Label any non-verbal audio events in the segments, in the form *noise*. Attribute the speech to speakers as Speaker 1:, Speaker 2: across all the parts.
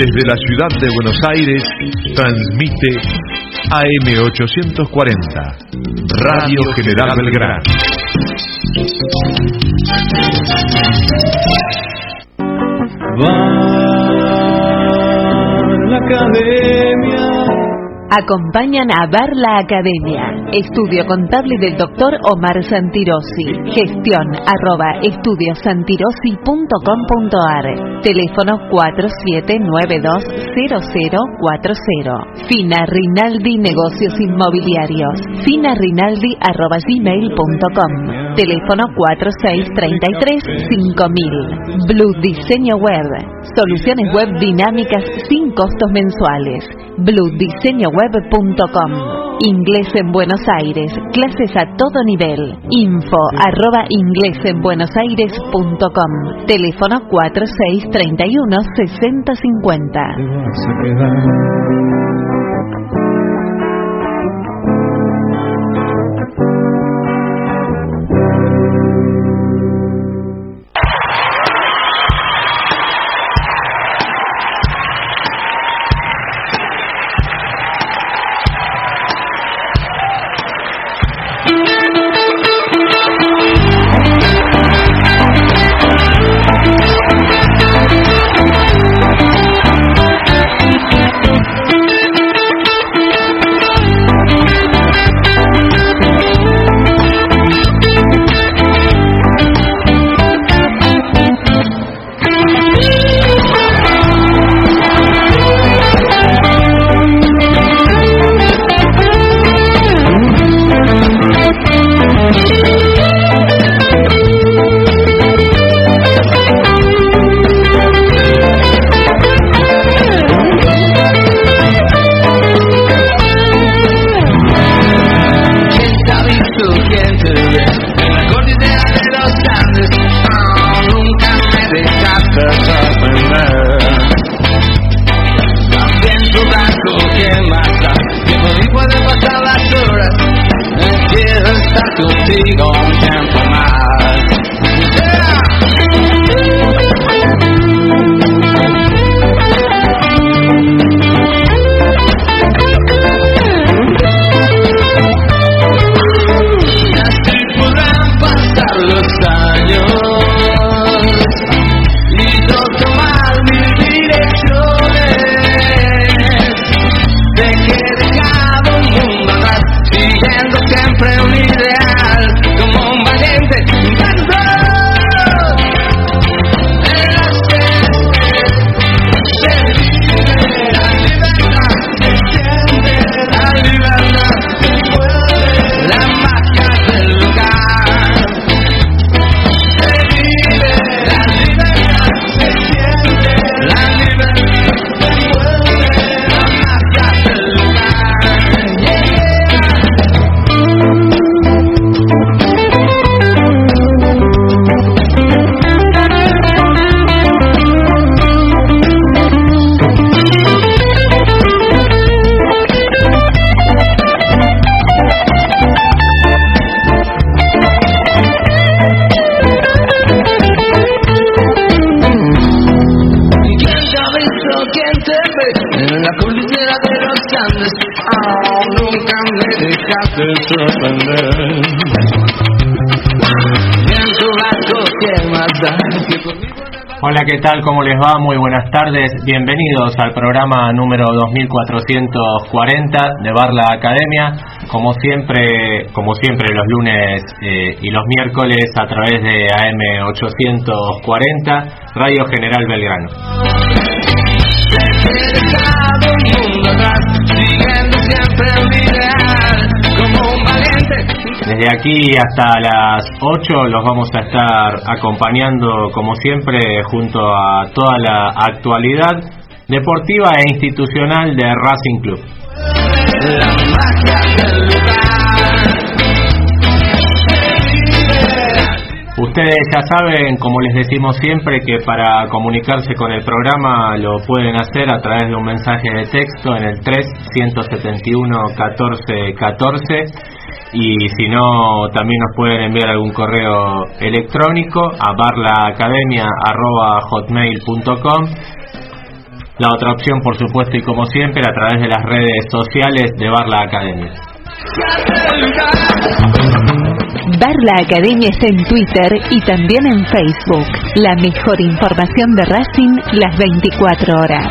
Speaker 1: Desde la ciudad de Buenos Aires, transmite AM840, Radio General Belgrano.
Speaker 2: Va la academia
Speaker 3: Acompañan a Bar la Academia. Estudio contable del doctor Omar Santirosi. Gestión arroba estudiosantirosi.com.ar. Teléfono 47920040. Fina Rinaldi Negocios Inmobiliarios. Fina Rinaldi gmail.com. Teléfono 4633 5000. Blue Diseño Web. Soluciones web dinámicas sin costos mensuales. Blue Diseño Web web.com. Inglés en Buenos Aires. Clases a todo nivel. Info arroba inglesenbuenosaires.com. Teléfono 4631 6050.
Speaker 4: Hola, ¿qué tal? ¿Cómo les va? Muy buenas tardes. Bienvenidos al programa número 2440 de Barla Academia. Como siempre, como siempre los lunes eh, y los miércoles a través de AM 840, Radio General Belgrano. Desde aquí hasta las 8 los vamos a estar acompañando como siempre junto a toda la actualidad deportiva e institucional de Racing Club. Ustedes ya saben, como les decimos siempre, que para comunicarse con el programa lo pueden hacer a través de un mensaje de texto en el 3 171 14 14 y si no también nos pueden enviar algún correo electrónico a barlaacademia.hotmail.com la otra opción, por supuesto, y como siempre, a través de las redes sociales de Barla Academia.
Speaker 3: Barla Academia está en Twitter y también en Facebook. La mejor información de Racing las 24 horas.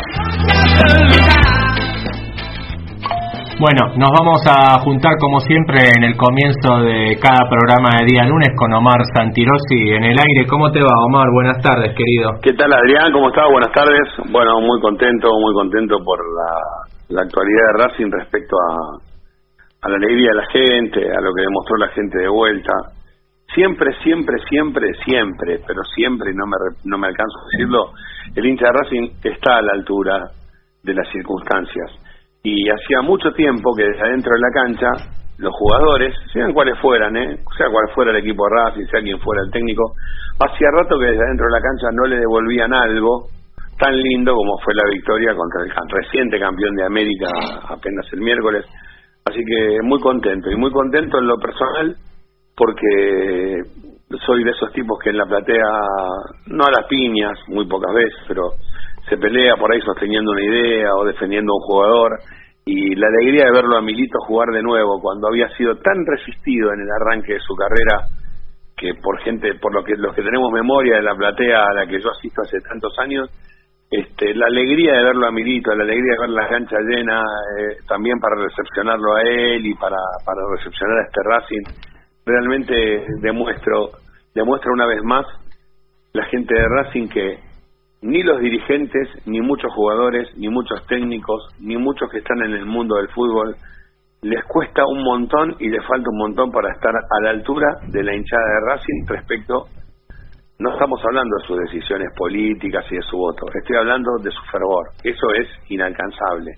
Speaker 4: Bueno, nos vamos a juntar como siempre en el comienzo de cada programa de día lunes con Omar Santirosi en el aire. ¿Cómo te va, Omar? Buenas tardes, querido.
Speaker 5: ¿Qué tal, Adrián? ¿Cómo estás? Buenas tardes. Bueno, muy contento, muy contento por la, actualidad de Racing respecto a, a la alegría de la gente, a lo que demostró la gente de vuelta. Siempre, siempre, siempre, siempre, pero siempre, no me, no me alcanzo a decirlo, el hincha de Racing está a la altura de las circunstancias y hacía mucho tiempo que desde adentro de la cancha los jugadores, sean cuales fueran, ¿eh? sea cual fuera el equipo de Racing, sea quien fuera el técnico, hacía rato que desde adentro de la cancha no le devolvían algo tan lindo como fue la victoria contra el reciente campeón de América apenas el miércoles. Así que muy contento, y muy contento en lo personal porque soy de esos tipos que en la platea, no a las piñas, muy pocas veces, pero se pelea por ahí sosteniendo una idea o defendiendo a un jugador y la alegría de verlo a Milito jugar de nuevo cuando había sido tan resistido en el arranque de su carrera que por gente por lo que los que tenemos memoria de la platea a la que yo asisto hace tantos años este la alegría de verlo a Milito la alegría de ver la cancha llena eh, también para recepcionarlo a él y para para recepcionar a este Racing realmente demuestro demuestra una vez más la gente de Racing que ni los dirigentes, ni muchos jugadores, ni muchos técnicos, ni muchos que están en el mundo del fútbol, les cuesta un montón y les falta un montón para estar a la altura de la hinchada de Racing respecto, no estamos hablando de sus decisiones políticas y de su voto, estoy hablando de su fervor, eso es inalcanzable,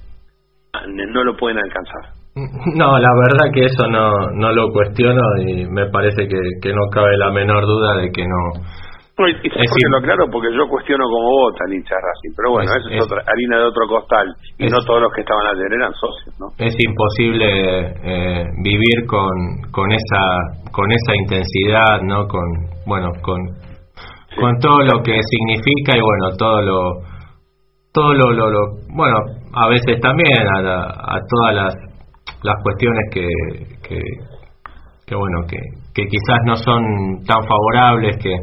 Speaker 5: no lo pueden alcanzar. *laughs*
Speaker 4: No, la verdad que eso no, no lo cuestiono y me parece que, que no cabe la menor duda de que no,
Speaker 5: no, y, y lo claro porque yo cuestiono como vota el hincha Racing, pero bueno, eso es, otra harina de otro costal y no todos los que estaban ayer eran socios, ¿no?
Speaker 4: Es imposible eh, vivir con con esa con esa intensidad, ¿no? Con bueno, con con todo lo que significa y bueno, todo lo todo lo, lo, bueno, a veces también a, a todas las las cuestiones que, que que bueno, que que quizás no son tan favorables que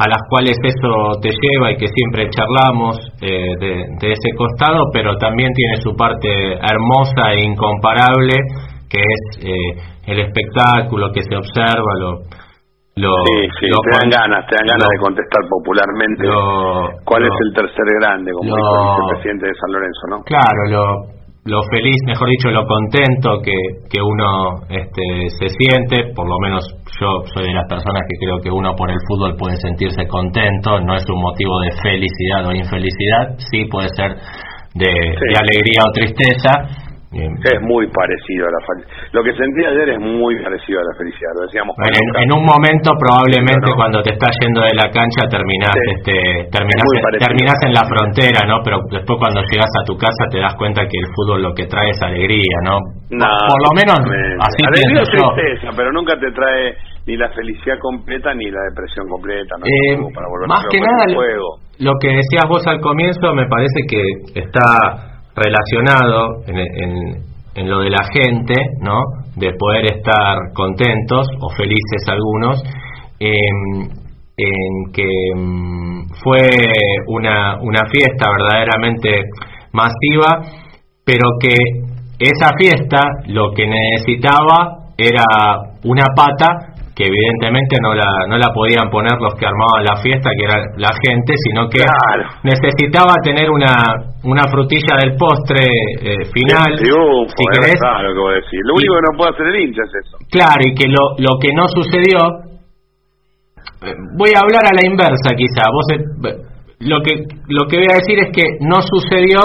Speaker 4: a las cuales eso te lleva y que siempre charlamos eh, de, ese costado, pero también tiene su parte hermosa e incomparable, que es eh, el espectáculo que se observa, lo,
Speaker 5: lo, sí, sí, te dan ganas, te dan ganas de contestar popularmente cuál es el tercer grande, como dijo el presidente de San Lorenzo, ¿no?
Speaker 4: Claro, lo, lo feliz, mejor dicho, lo contento que, que uno este, se siente, por lo menos yo soy de las personas que creo que uno por el fútbol puede sentirse contento, no es un motivo de felicidad o infelicidad, sí puede ser de, de alegría o tristeza,
Speaker 5: es muy parecido a la. Lo que sentí ayer es muy parecido a la felicidad, lo decíamos.
Speaker 4: en, un momento probablemente cuando te estás yendo de la cancha terminás, este, terminás, en la frontera, ¿no? Pero después cuando llegas a tu casa te das cuenta que el fútbol lo que trae es alegría, ¿no? por, lo menos así
Speaker 5: alegría pienso yo. tristeza, pero nunca te trae ni la felicidad completa ni la depresión completa, ¿no?
Speaker 4: Eh, más que nada, lo que decías vos al comienzo me parece que está relacionado en, en, lo de la gente, ¿no? De poder estar contentos o felices algunos, en, en que mm, fue una, una fiesta verdaderamente masiva, pero que esa fiesta lo que necesitaba era una pata que evidentemente no la, no la podían poner los que armaban la fiesta, que era la gente, sino que necesitaba tener una, una frutilla del postre eh, final.
Speaker 5: si querés, claro, que decir. Lo único que no puede hacer el hincha es eso.
Speaker 4: Claro, y que lo, lo que no sucedió, eh, voy a hablar a la inversa quizá, vos eh, lo que lo que voy a decir es que no sucedió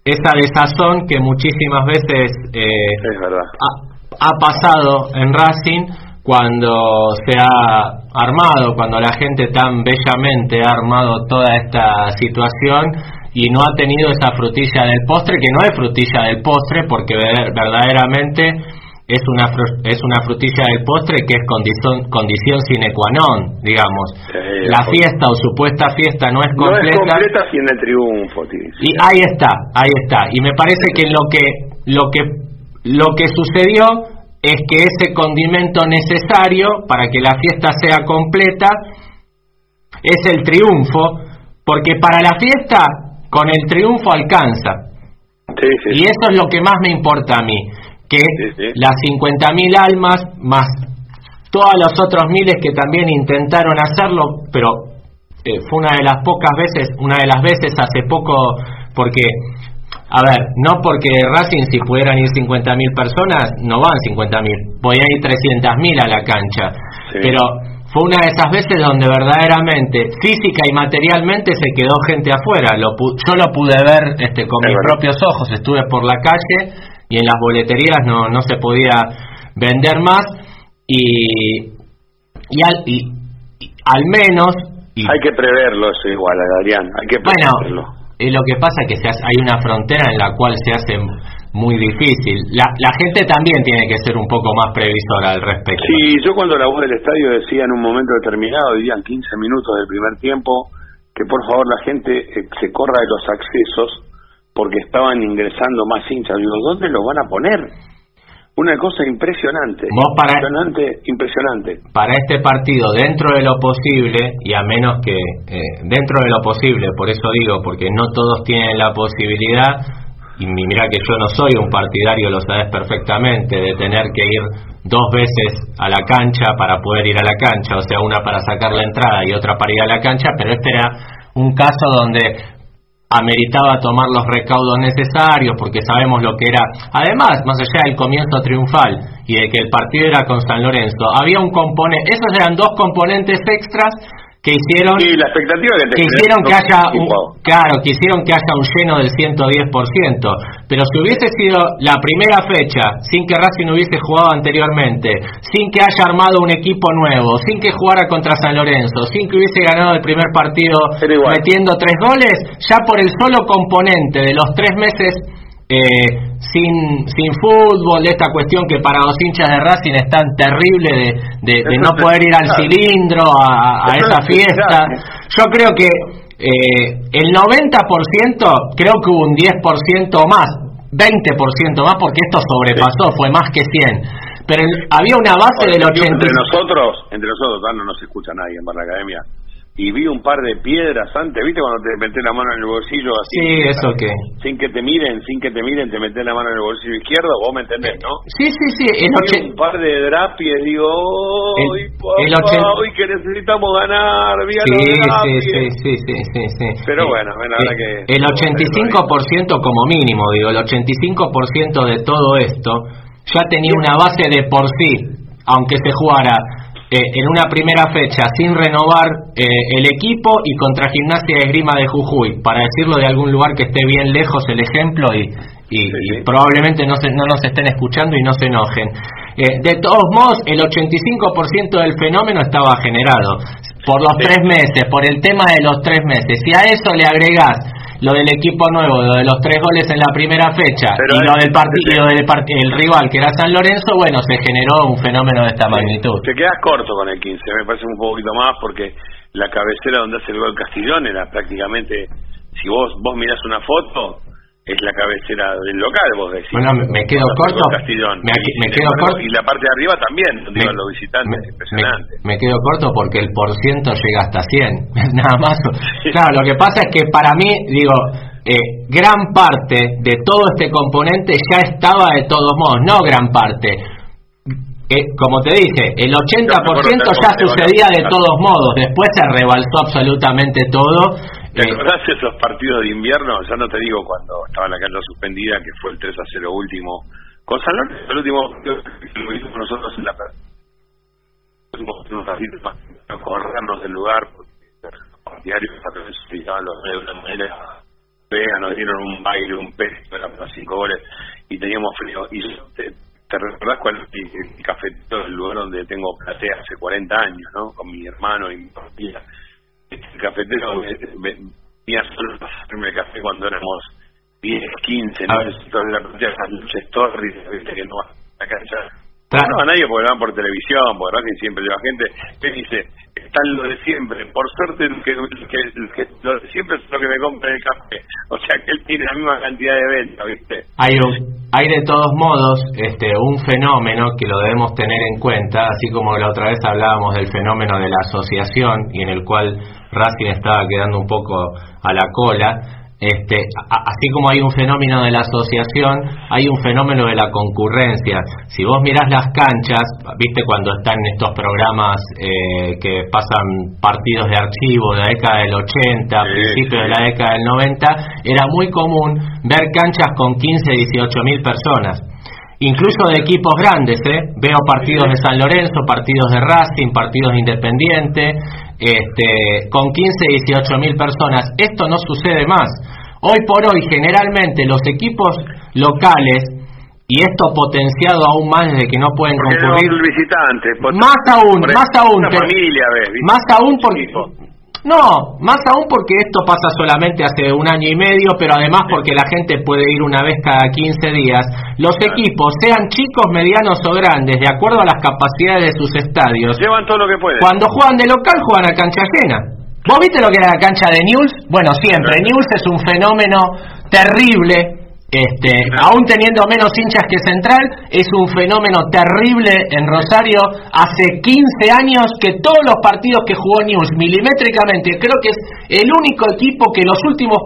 Speaker 4: esa desazón que muchísimas veces
Speaker 5: es verdad.
Speaker 4: Ha, ha pasado en Racing cuando se ha armado, cuando la gente tan bellamente ha armado toda esta situación y no ha tenido esa frutilla del postre, que no es frutilla del postre, porque verdaderamente es una es una frutilla del postre que es condición condición sine qua non, digamos. la fiesta o supuesta fiesta no es completa. No es
Speaker 5: completa sin el triunfo,
Speaker 4: Y ahí está, ahí está. Y me parece que lo que lo que lo que sucedió es que ese condimento necesario para que la fiesta sea completa es el triunfo, porque para la fiesta con el triunfo alcanza. y eso es lo que más me importa a mí que las 50.000 almas más todos los otros miles que también intentaron hacerlo, pero eh, fue una de las pocas veces, una de las veces hace poco, porque, a ver, no porque Racing si pudieran ir 50.000 personas, no van 50.000, voy a ir 300.000 a la cancha, pero fue una de esas veces donde verdaderamente, física y materialmente, se quedó gente afuera. Lo, yo lo pude ver este, con mis propios ojos, estuve por la calle y en las boleterías no, no se podía vender más. Y, y, al, y, al menos...
Speaker 5: hay que preverlo eso igual, Adrián, hay que preverlo.
Speaker 4: Bueno, y lo que pasa es que se hay una frontera en la cual se hace muy difícil. La, la gente también tiene que ser un poco más previsora al respecto.
Speaker 5: Sí, yo cuando la voz del estadio decía en un momento determinado, dirían 15 minutos del primer tiempo, que por favor la gente eh, se corra de los accesos porque estaban ingresando más hinchas. Digo, ¿dónde los van a poner? Una cosa impresionante,
Speaker 4: para,
Speaker 5: impresionante, impresionante.
Speaker 4: Para este partido, dentro de lo posible, y a menos que, eh, dentro de lo posible, por eso digo, porque no todos tienen la posibilidad, y mira que yo no soy un partidario, lo sabes perfectamente, de tener que ir dos veces a la cancha para poder ir a la cancha, o sea, una para sacar la entrada y otra para ir a la cancha, pero este era un caso donde ameritaba tomar los recaudos necesarios porque sabemos lo que era. Además, más allá del comienzo triunfal y de que el partido era con San Lorenzo, había un componente, esos eran dos componentes extras que hicieron
Speaker 5: la expectativa
Speaker 4: que, hicieron que haya un, claro que hicieron que haya un lleno del 110% pero si hubiese sido la primera fecha sin que Racing hubiese jugado anteriormente sin que haya armado un equipo nuevo sin que jugara contra San Lorenzo sin que hubiese ganado el primer partido metiendo tres goles ya por el solo componente de los tres meses eh, sin, sin fútbol, esta cuestión que para los hinchas de Racing es tan terrible de, de, no poder ir al cilindro, a, esa fiesta. Yo creo que eh, el 90%, creo que hubo un 10% más, 20% más, porque esto sobrepasó, fue más que 100. Pero había una base del 80.
Speaker 5: Entre nosotros, entre nosotros, no nos escucha nadie en Barra Academia y vi un par de piedras antes, ¿viste cuando te metes la mano en el bolsillo así?
Speaker 4: Sí, eso que.
Speaker 5: Sin que te miren, sin que te miren, te metes la mano en el bolsillo izquierdo, vos me entendés, ¿no?
Speaker 4: Sí, sí, sí.
Speaker 5: El un par de drapies, digo, hoy, hoy que necesitamos ganar, sí,
Speaker 4: sí, sí, sí, sí, sí, sí,
Speaker 5: Pero bueno, bueno, ahora que.
Speaker 4: El 85% como mínimo, digo, el 85% de todo esto ya tenía una base de por sí, aunque se jugara eh, en una primera fecha sin renovar eh, el equipo y contra Gimnasia de Esgrima de Jujuy, para decirlo de algún lugar que esté bien lejos el ejemplo y, y, probablemente no, se, no nos estén escuchando y no se enojen. Eh, de todos modos, el 85% del fenómeno estaba generado por los tres meses, por el tema de los tres meses. Si a eso le agregás lo del equipo nuevo, lo de los tres goles en la primera fecha y lo del partido del el rival que era San Lorenzo, bueno, se generó un fenómeno de esta magnitud.
Speaker 5: Te quedas corto con el 15, me parece un poquito más porque la cabecera donde hace el gol Castillón era prácticamente, si vos vos mirás una foto, es la cabecera del local, vos decís.
Speaker 4: Bueno, me, quedo corto. Me, quedo corto.
Speaker 5: Y la parte de arriba también, donde iban los visitantes, impresionante.
Speaker 4: Me, quedo corto porque el por ciento llega hasta 100, *laughs* nada más. Claro, lo que pasa es que para mí, digo, eh, gran parte de todo este componente ya estaba de todos modos, no gran parte. Eh, como te dije, el 80% ya sucedía de todos modos, después se rebalsó absolutamente todo
Speaker 5: ¿Te acordás de esos partidos de invierno? Ya no te digo cuando estaba la cancha suspendida, que fue el 3 a 0 último. Con San Lorenzo, el último lo hicimos nosotros en la corrernos del lugar porque los diarios explicaban los medios de una manera fea, nos dieron un baile, un era para cinco goles y teníamos frío. Y te, te recordás cuál es el, cafetero del lugar donde tengo platea hace 40 años, ¿no? Con mi hermano y mi familia el cafetero venía solo para hacerme café cuando éramos 10, 15, no todavía la esas luchas torres, que no la cancha No, a nadie porque van por televisión, porque siempre lleva gente. Él dice, están lo de siempre. Por suerte, que, que, lo de siempre es lo que me compra el café. O sea, que él tiene la misma cantidad de ventas, ¿viste?
Speaker 4: Hay, hay de todos modos este, un fenómeno que lo debemos tener en cuenta, así como la otra vez hablábamos del fenómeno de la asociación y en el cual Racing estaba quedando un poco a la cola. Este, así como hay un fenómeno de la asociación, hay un fenómeno de la concurrencia. Si vos mirás las canchas, viste cuando están estos programas eh, que pasan partidos de archivo de la década del 80, principios de la década del 90, era muy común ver canchas con 15, 18 mil personas incluso de equipos grandes, ¿eh? Veo partidos de San Lorenzo, partidos de Racing, partidos de Independiente, este, con 15, 18 mil personas. Esto no sucede más. Hoy por hoy, generalmente, los equipos locales, y esto potenciado aún más de que no pueden concurrir. más aún, más aún, más aún porque no, más aún porque esto pasa solamente hace un año y medio, pero además porque la gente puede ir una vez cada 15 días. Los equipos, sean chicos, medianos o grandes, de acuerdo a las capacidades de sus estadios,
Speaker 5: llevan todo lo que pueden.
Speaker 4: Cuando juegan de local, juegan a cancha ajena. ¿Vos viste lo que era la cancha de News? Bueno, siempre. News es un fenómeno terrible este, aún teniendo menos hinchas que Central, es un fenómeno terrible en Rosario. Hace 15 años que todos los partidos que jugó News milimétricamente, creo que es el único equipo que los últimos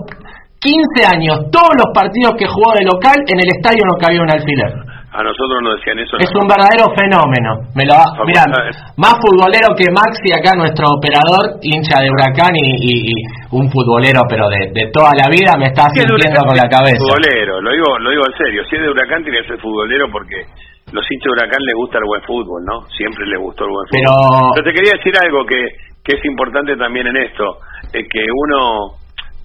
Speaker 4: 15 años, todos los partidos que jugó de local, en el estadio no cabía un alfiler.
Speaker 5: A nosotros nos decían eso.
Speaker 4: Es un verdadero fenómeno. Me lo, mirá, más futbolero que Maxi acá, nuestro operador, hincha de Huracán y, un futbolero, pero de, toda la vida, me está sintiendo con la cabeza.
Speaker 5: Futbolero, lo digo, lo digo en serio. Si es de Huracán, tiene que ser futbolero porque los hinchas de Huracán les gusta el buen fútbol, ¿no? Siempre les gustó el buen fútbol. Pero te quería decir algo que, que es importante también en esto, es que uno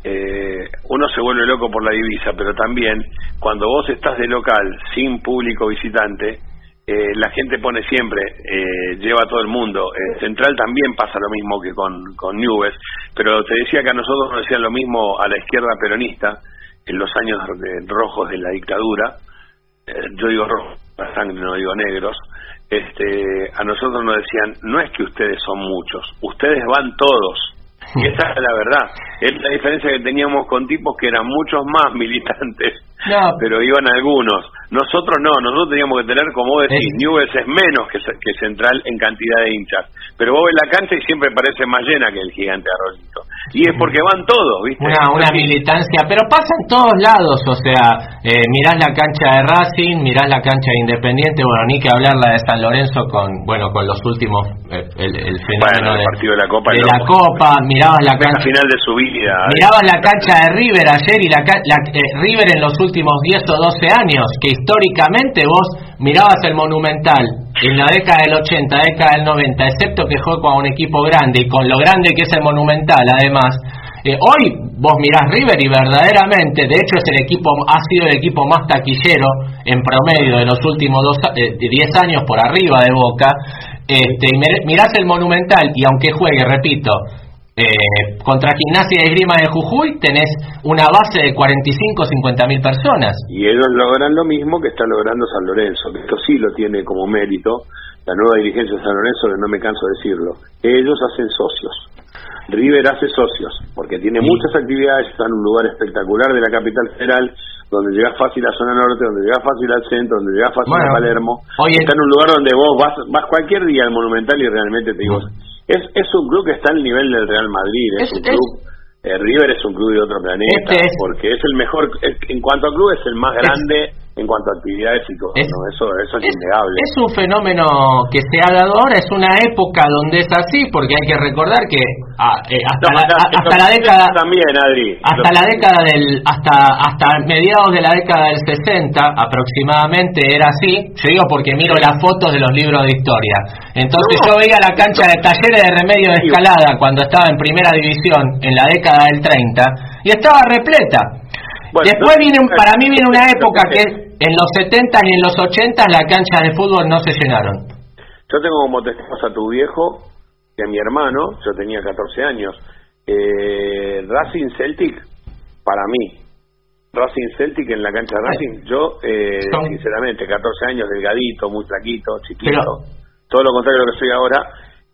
Speaker 5: eh, uno se vuelve loco por la divisa, pero también cuando vos estás de local sin público visitante, eh, la gente pone siempre, eh, lleva a todo el mundo. En Central también pasa lo mismo que con, con Nubes, pero te decía que a nosotros nos decían lo mismo a la izquierda peronista en los años rojos de la dictadura. yo digo rojos, la sangre, no digo negros. Este, a nosotros nos decían, no es que ustedes son muchos, ustedes van todos *laughs* y esa es la verdad. Es la diferencia que teníamos con tipos que eran muchos más *laughs* militantes, pero iban algunos. Nosotros no, nosotros teníamos que tener, como decís, es... Newell's es menos que, que Central en cantidad de hinchas. Pero vos ves la cancha y siempre parece más llena que el gigante Arroyito. Y es porque van todos, ¿viste?
Speaker 4: Una, una militancia, pero pasa en todos lados, o sea, eh, mirás la cancha de Racing, mirás la cancha de Independiente, bueno, ni que hablar la de San Lorenzo con, bueno, con los últimos, eh, el, el, fenómeno
Speaker 5: de, partido de la Copa.
Speaker 4: De la Copa, mirabas la cancha...
Speaker 5: final de su vida.
Speaker 4: Mirabas la cancha de River ayer y la, la eh, River en los últimos 10 o 12 años, que históricamente vos mirabas el Monumental en la década del 80, década del 90, excepto que juega con un equipo grande y con lo grande que es el Monumental, además, eh, hoy vos mirás River y verdaderamente, de hecho es el equipo, ha sido el equipo más taquillero en promedio de los últimos dos, eh, 10 años por arriba de Boca, este, mirás el Monumental y aunque juegue, repito, eh, contra Gimnasia de Esgrima de Jujuy tenés una base de 45 50 mil personas.
Speaker 5: Y ellos logran lo mismo que está logrando San Lorenzo, que esto sí lo tiene como mérito la nueva dirigencia de San Lorenzo, que no me canso de decirlo. Ellos hacen socios. River hace socios, porque tiene muchas actividades, está en un lugar espectacular de la capital federal, donde llegas fácil a zona norte, donde llegas fácil al centro, donde llegas fácil a Palermo. Está en un lugar donde vos vas, vas cualquier día al Monumental y realmente te digo, es, es un club que está al nivel del Real Madrid, es, un club, eh, River es un club de otro planeta, este porque es el mejor, en cuanto a club es el más grande en cuanto a actividades todo, eso, eso es, innegable.
Speaker 4: Es un fenómeno que se ha dado ahora, es una época donde es así, porque hay que recordar que ah, eh, hasta, la, hasta la década
Speaker 5: también, Adri,
Speaker 4: hasta la década del hasta hasta mediados de la década del 60 aproximadamente era así. Yo digo porque miro las fotos de los libros de historia. Entonces yo veía la cancha de talleres de remedio de escalada cuando estaba en primera división en la década del 30 y estaba repleta. Después viene, para mí viene una época que en los 70 y en los 80 la cancha de fútbol no se llenaron.
Speaker 5: Yo tengo como testigos a tu viejo y a mi hermano, yo tenía 14 años, eh, Racing Celtic, para mí, Racing Celtic en la cancha de Racing, yo, eh, sinceramente, 14 años, delgadito, muy flaquito, chiquito, todo lo contrario de lo que soy ahora,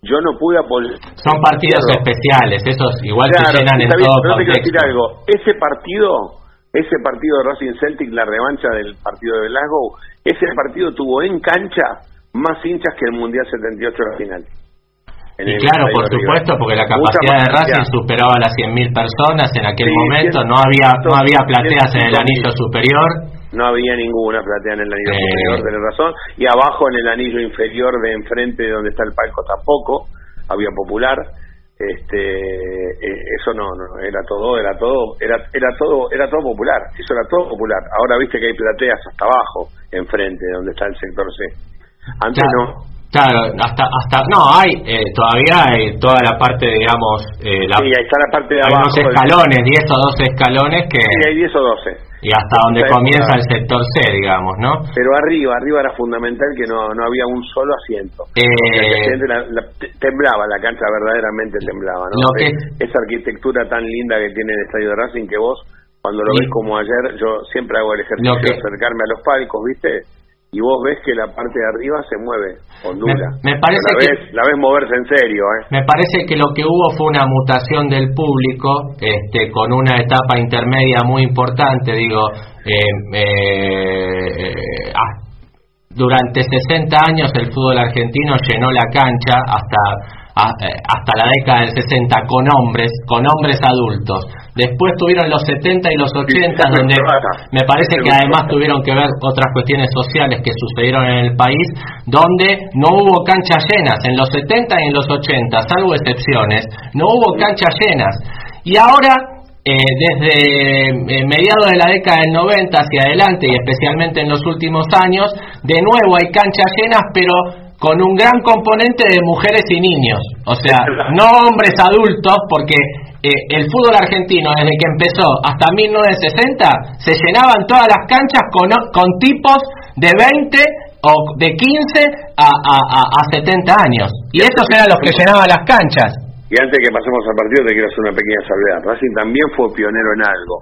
Speaker 5: yo no pude apoyar.
Speaker 4: Son partidos especiales, esos igual se llenan en todo
Speaker 5: pero te quiero decir algo, ese partido, ese partido de Racing Celtic, la revancha del partido de Glasgow, ese partido tuvo en cancha más hinchas que el Mundial 78 la final.
Speaker 4: Y claro, por supuesto, porque la capacidad de Racing superaba las 100.000 personas en aquel momento, no había no había plateas en el anillo superior.
Speaker 5: No había ninguna platea en el anillo superior, tenés razón. Y abajo en el anillo inferior de enfrente donde está el palco tampoco, había popular. Este, eh, eso no, no, era todo, era todo, era, era todo, era todo popular, eso era todo popular. Ahora viste que hay plateas hasta abajo, enfrente, donde está el sector C. Antes no,
Speaker 4: Claro, hasta, hasta, no, hay, eh, todavía hay toda la parte, digamos, eh, la,
Speaker 5: sí, ahí está la parte de
Speaker 4: hay
Speaker 5: abajo.
Speaker 4: unos escalones, 10 o 12 escalones que...
Speaker 5: Sí, hay 10 o 12.
Speaker 4: Y hasta donde comienza el sector C, digamos, ¿no?
Speaker 5: Pero arriba, arriba era fundamental que no, no había un solo asiento.
Speaker 4: Eh,
Speaker 5: la, la, temblaba, la cancha verdaderamente temblaba, ¿no?
Speaker 4: que...
Speaker 5: Esa arquitectura tan linda que tiene el Estadio de Racing que vos, cuando lo ves como ayer, yo siempre hago el ejercicio de acercarme a los palcos, ¿viste? Y vos ves que la parte de arriba se mueve, ondula.
Speaker 4: Me, me parece
Speaker 5: la
Speaker 4: que,
Speaker 5: ves, la ves moverse en serio, ¿eh?
Speaker 4: Me parece que lo que hubo fue una mutación del público, este, con una etapa intermedia muy importante, digo, eh, eh, ah, durante 60 años el fútbol argentino llenó la cancha hasta eh, hasta la década del 60 con hombres, con hombres adultos. Después tuvieron los 70 y los 80 donde *laughs* me parece que además tuvieron que ver otras cuestiones sociales que sucedieron en el país, donde no hubo canchas llenas en los 70 y en los 80, salvo excepciones, no hubo canchas llenas. Y ahora eh, desde eh, mediados de la década del 90 hacia adelante y especialmente en los últimos años, de nuevo hay canchas llenas, pero con un gran componente de mujeres y niños, o sea, no hombres adultos, porque eh, el fútbol argentino desde que empezó hasta 1960 se llenaban todas las canchas con, con tipos de 20 o de 15 a, a, a 70 años. Y estos eran los que llenaban las canchas.
Speaker 5: Y antes que pasemos al partido te quiero hacer una pequeña salvedad. Racing también fue pionero en algo.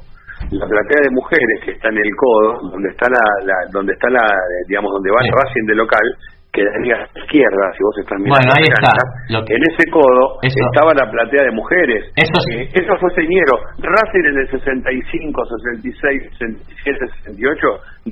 Speaker 5: La platea de mujeres que está en el codo, donde está la, la donde está la, digamos, donde va el Racing de local, quedaría a la izquierda, si vos estás mirando
Speaker 4: bueno, ahí está.
Speaker 5: en ese codo estaba la platea de mujeres.
Speaker 4: Eso,
Speaker 5: sí. Eh, eso fue señero. Racing en el 65, 66, 67, 68,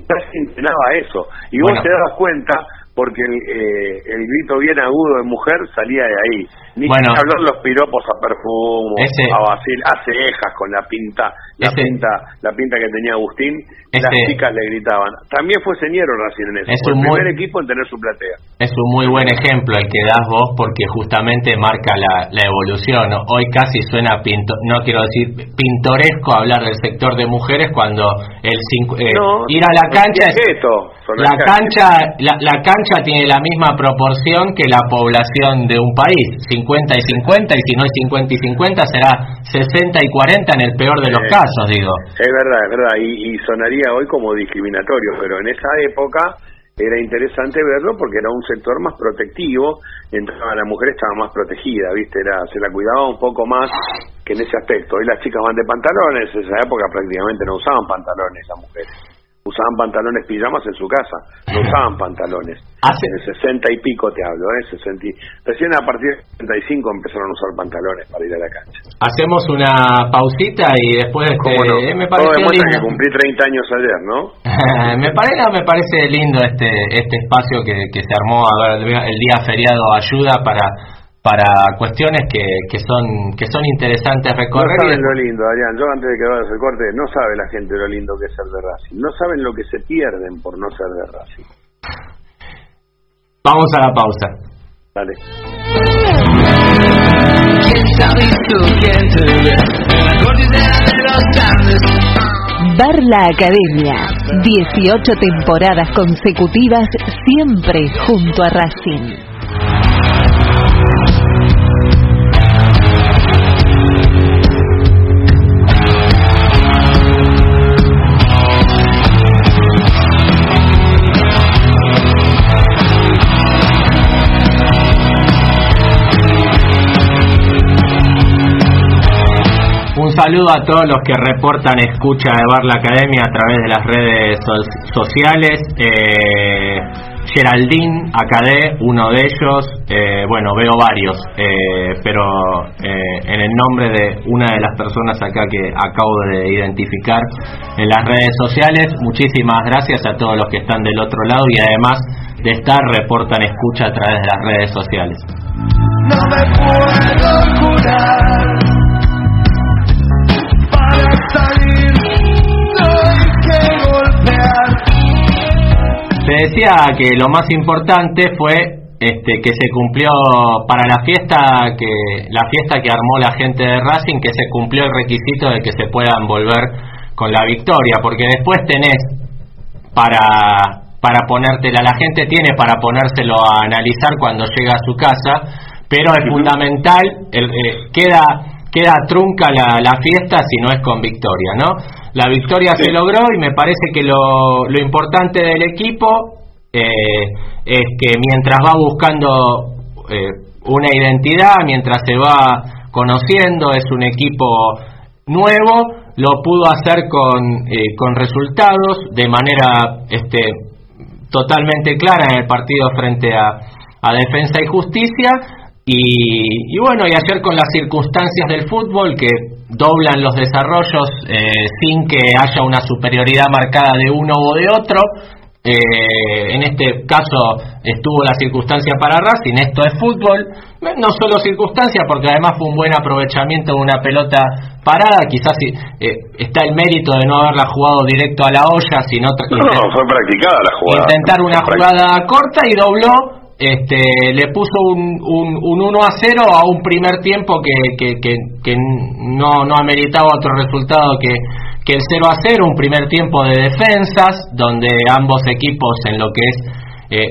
Speaker 5: Racing llenaba eso. Y vos te dabas cuenta porque el, eh, el grito bien agudo de mujer salía de ahí. Ni
Speaker 4: bueno,
Speaker 5: hablar los piropos a perfumo,
Speaker 4: ese,
Speaker 5: a Basil, a cejas con la pinta, la
Speaker 4: ese,
Speaker 5: pinta, la pinta que tenía Agustín, las chicas le gritaban. También fue señero Racing en eso,
Speaker 4: es
Speaker 5: fue el
Speaker 4: muy,
Speaker 5: primer equipo en tener su platea.
Speaker 4: Es un muy buen ejemplo el que das vos porque justamente marca la, la evolución. Hoy casi suena pinto, no quiero decir pintoresco hablar del sector de mujeres cuando el cinco, eh,
Speaker 5: no,
Speaker 4: ir a la cancha es,
Speaker 5: esto,
Speaker 4: la cancha la, la cancha tiene la misma proporción que la población de un país 50 y 50 y si no es 50 y 50 será 60 y 40 en el peor de los
Speaker 5: Eh,
Speaker 4: casos digo
Speaker 5: Es verdad, es verdad, y, y sonaría hoy como discriminatorio, pero en esa época era interesante verlo porque era un sector más protectivo, entonces la mujer estaba más protegida, ¿viste? Era, se la cuidaba un poco más que en ese aspecto. Hoy las chicas van de pantalones, en esa época prácticamente no usaban pantalones las mujeres. Usaban pantalones pijamas en su casa, no usaban *laughs* pantalones.
Speaker 4: Hace...
Speaker 5: En el 60 y pico te hablo, ¿eh? 60 y... Recién a partir del 65 empezaron a usar pantalones para ir a la cancha.
Speaker 4: Hacemos una pausita y después este,
Speaker 5: ¿Cómo no?
Speaker 4: eh, me
Speaker 5: Todo demuestra
Speaker 4: lindo.
Speaker 5: que cumplí 30 años ayer, ¿no? *laughs*
Speaker 4: me parece me parece lindo este este espacio que, que se armó a ver, el día feriado ayuda para para cuestiones que, que son que son interesantes
Speaker 5: No
Speaker 4: recorrer
Speaker 5: saben
Speaker 4: y-
Speaker 5: lo lindo, Adrián. Yo antes de que vayas al corte, no sabe la gente lo lindo que es ser de Racing. No saben lo que se pierden por no ser de Racing.
Speaker 4: vamos a la pausa
Speaker 5: Dale.
Speaker 3: Bar La Academia, 18 temporadas consecutivas siempre junto a Racing.
Speaker 4: Saludo a todos los que reportan escucha de Bar la Academia a través de las redes sociales. Eh, Geraldine Acadé, uno de ellos, eh, bueno, veo varios, eh, pero eh, en el nombre de una de las personas acá que acabo de identificar en las redes sociales, muchísimas gracias a todos los que están del otro lado y además de estar reportan escucha a través de las redes sociales. Decía que lo más importante fue este, que se cumplió para la fiesta que la fiesta que armó la gente de Racing que se cumplió el requisito de que se puedan volver con la victoria porque después tenés para para ponértela la gente tiene para ponérselo a analizar cuando llega a su casa pero es fundamental el, eh, queda queda trunca la, la fiesta si no es con victoria no la victoria se logró y me parece que lo, lo importante del equipo eh, es que mientras va buscando eh, una identidad, mientras se va conociendo, es un equipo nuevo, lo pudo hacer con, eh, con resultados de manera este, totalmente clara en el partido frente a, a Defensa y Justicia. Y, y, bueno, y ayer con las circunstancias del fútbol que doblan los desarrollos eh, sin que haya una superioridad marcada de uno o de otro. Eh, en este caso estuvo la circunstancia para Racing, esto es fútbol, no solo circunstancia, porque además fue un buen aprovechamiento de una pelota parada, quizás eh, está el mérito de no haberla jugado directo a la olla, sino
Speaker 5: no, fue practicada la jugada.
Speaker 4: Intentar una jugada corta y dobló este, le puso un, un, un 1 a 0 a un primer tiempo que, que, que, que no, no ameritaba otro resultado que, que el 0 a 0, un primer tiempo de defensas, donde ambos equipos en lo que es eh,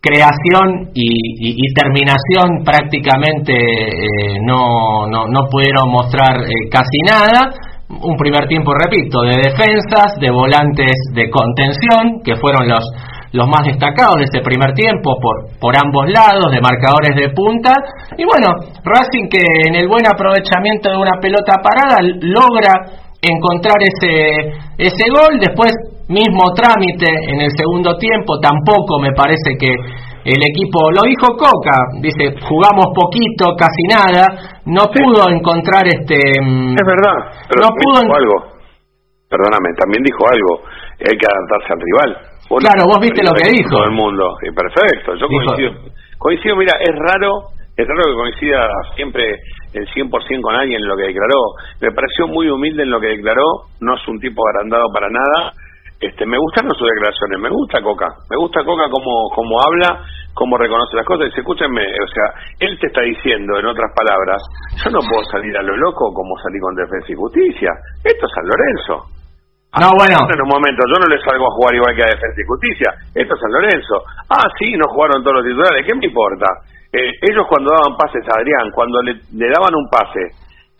Speaker 4: creación y, y, terminación prácticamente eh, no, no, no, pudieron mostrar eh, casi nada. Un primer tiempo, repito, de defensas, de volantes de contención, que fueron los los más destacados de ese primer tiempo por, por ambos lados, de marcadores de punta. Y bueno, Racing que en el buen aprovechamiento de una pelota parada logra encontrar ese, ese gol, después mismo trámite en el segundo tiempo, tampoco me parece que el equipo, lo dijo Coca, dice, jugamos poquito, casi nada, no pudo encontrar este...
Speaker 5: Mm, es verdad, pero no pudo algo, perdóname, también dijo algo, hay que adaptarse al rival
Speaker 4: claro, vos viste lo que dijo.
Speaker 5: Todo el mundo, y perfecto, yo coincido, coincido, mira, es raro, es raro que coincida siempre el 100% con alguien en lo que declaró. Me pareció muy humilde en lo que declaró, no es un tipo agrandado para nada. Este, me gustan sus declaraciones, me gusta Coca, me gusta Coca como, como habla, cómo reconoce las cosas. Dice, escúchenme, o sea, él te está diciendo, en otras palabras, yo no puedo salir a lo loco como salí con Defensa y Justicia. Esto es San Lorenzo.
Speaker 4: No, bueno.
Speaker 5: En un momento, yo no le salgo a jugar igual que a Defensa y Justicia. Esto es San Lorenzo. Ah, sí, no jugaron todos los titulares. ¿Qué me importa? Eh, ellos cuando daban pases a Adrián, cuando le, le daban un pase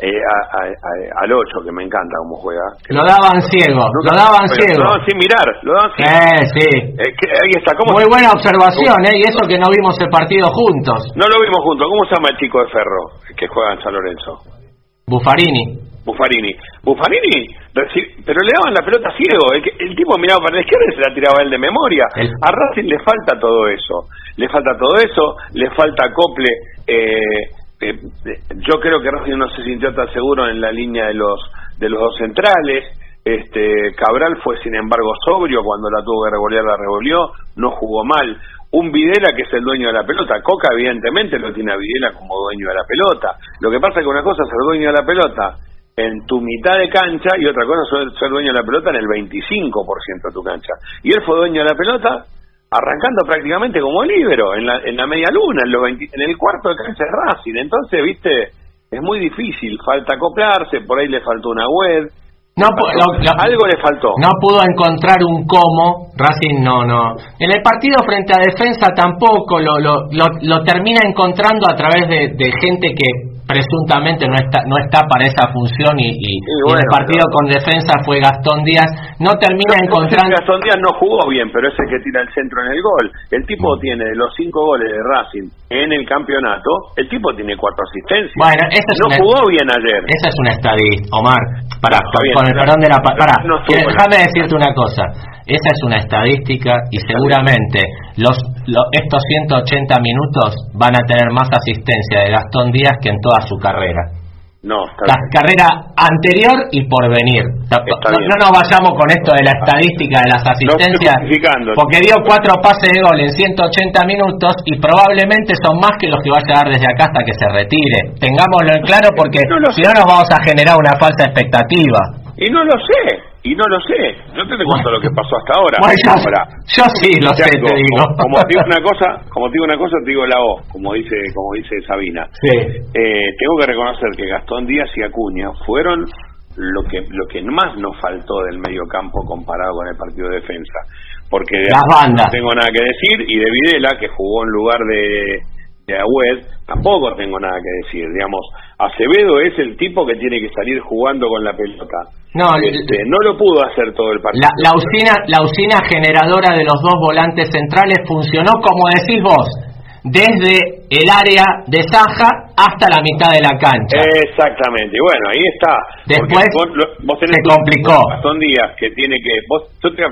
Speaker 5: eh, a, al 8, que me encanta cómo juega.
Speaker 4: Lo daban ciego, lo daban ciego.
Speaker 5: Lo daban sin mirar, lo daban sin
Speaker 4: Eh, sí.
Speaker 5: Eh, ahí está. ¿Cómo
Speaker 4: Muy buena observación, ¿eh? Y eso que no vimos el partido juntos.
Speaker 5: No lo vimos juntos. ¿Cómo se llama el chico de Ferro que juega en San Lorenzo?
Speaker 4: Buffarini.
Speaker 5: Buffarini. Buffarini, pero le daban la pelota ciego. El, tipo miraba para la izquierda y se la tiraba él de memoria. A Racing le falta todo eso. Le falta todo eso, le falta acople. Eh, eh, yo creo que Racing no se sintió tan seguro en la línea de los de los dos centrales. Este Cabral fue sin embargo sobrio cuando la tuvo que revolear, la revolvió, no jugó mal. Un Videla que es el dueño de la pelota, Coca evidentemente lo tiene a Videla como dueño de la pelota. Lo que pasa es que una cosa es ser dueño de la pelota en tu mitad de cancha y otra cosa es ser dueño de la pelota en el 25% de tu cancha. Y él fue dueño de la pelota arrancando prácticamente como libero en la, en la media luna, en, los en el cuarto de cancha de Racing. Entonces, viste, es muy difícil, falta acoplarse, por ahí le faltó una web.
Speaker 4: No, algo le faltó. No pudo encontrar un cómo, Racing no, no. En el partido frente a defensa tampoco lo, lo, lo, termina encontrando a través de, de gente que presuntamente no está no está para esa función y, y, el partido con defensa fue Gastón Díaz, no termina encontrando...
Speaker 5: Gastón Díaz no jugó bien, pero es el que tira el centro en el gol. El tipo mm. tiene los cinco goles de Racing en el campeonato, el tipo tiene cuatro asistencias.
Speaker 4: Bueno, esa es
Speaker 5: no jugó bien ayer.
Speaker 4: Esa es una estadística, Omar. Para, con, el perdón de la... Para, déjame decirte una cosa. Esa es una estadística y seguramente los, estos 180 minutos van a tener más asistencia de Gastón Díaz que en toda su carrera.
Speaker 5: No,
Speaker 4: la carrera anterior y por venir. No, nos vayamos con esto de la estadística de las asistencias, porque dio cuatro pases de gol en 180 minutos y probablemente son más que los que va a llegar desde acá hasta que se retire. Tengámoslo en claro porque si no nos vamos a generar una falsa expectativa.
Speaker 5: Y no lo sé. Y no lo sé, yo te cuento lo que pasó hasta ahora.
Speaker 4: yo, sí lo sé, te digo.
Speaker 5: Como te digo una cosa, como digo una cosa, te digo la O, como dice, como dice Sabina. Eh, tengo que reconocer que Gastón Díaz y Acuña fueron lo que lo que más nos faltó del medio campo comparado con el partido de defensa. Porque de
Speaker 4: no
Speaker 5: tengo nada que decir y de Videla, que jugó en lugar de, de Agüed, tampoco tengo nada que decir. Digamos, Acevedo es el tipo que tiene que salir jugando con la pelota no, este, no lo pudo hacer todo el partido.
Speaker 4: La, usina, la usina generadora de los dos volantes centrales funcionó, como decís vos, desde el área de Saja hasta la mitad de la cancha.
Speaker 5: Exactamente, y bueno, ahí está.
Speaker 4: Después vos, se complicó.
Speaker 5: Gastón Díaz, que tiene que... Vos, yo te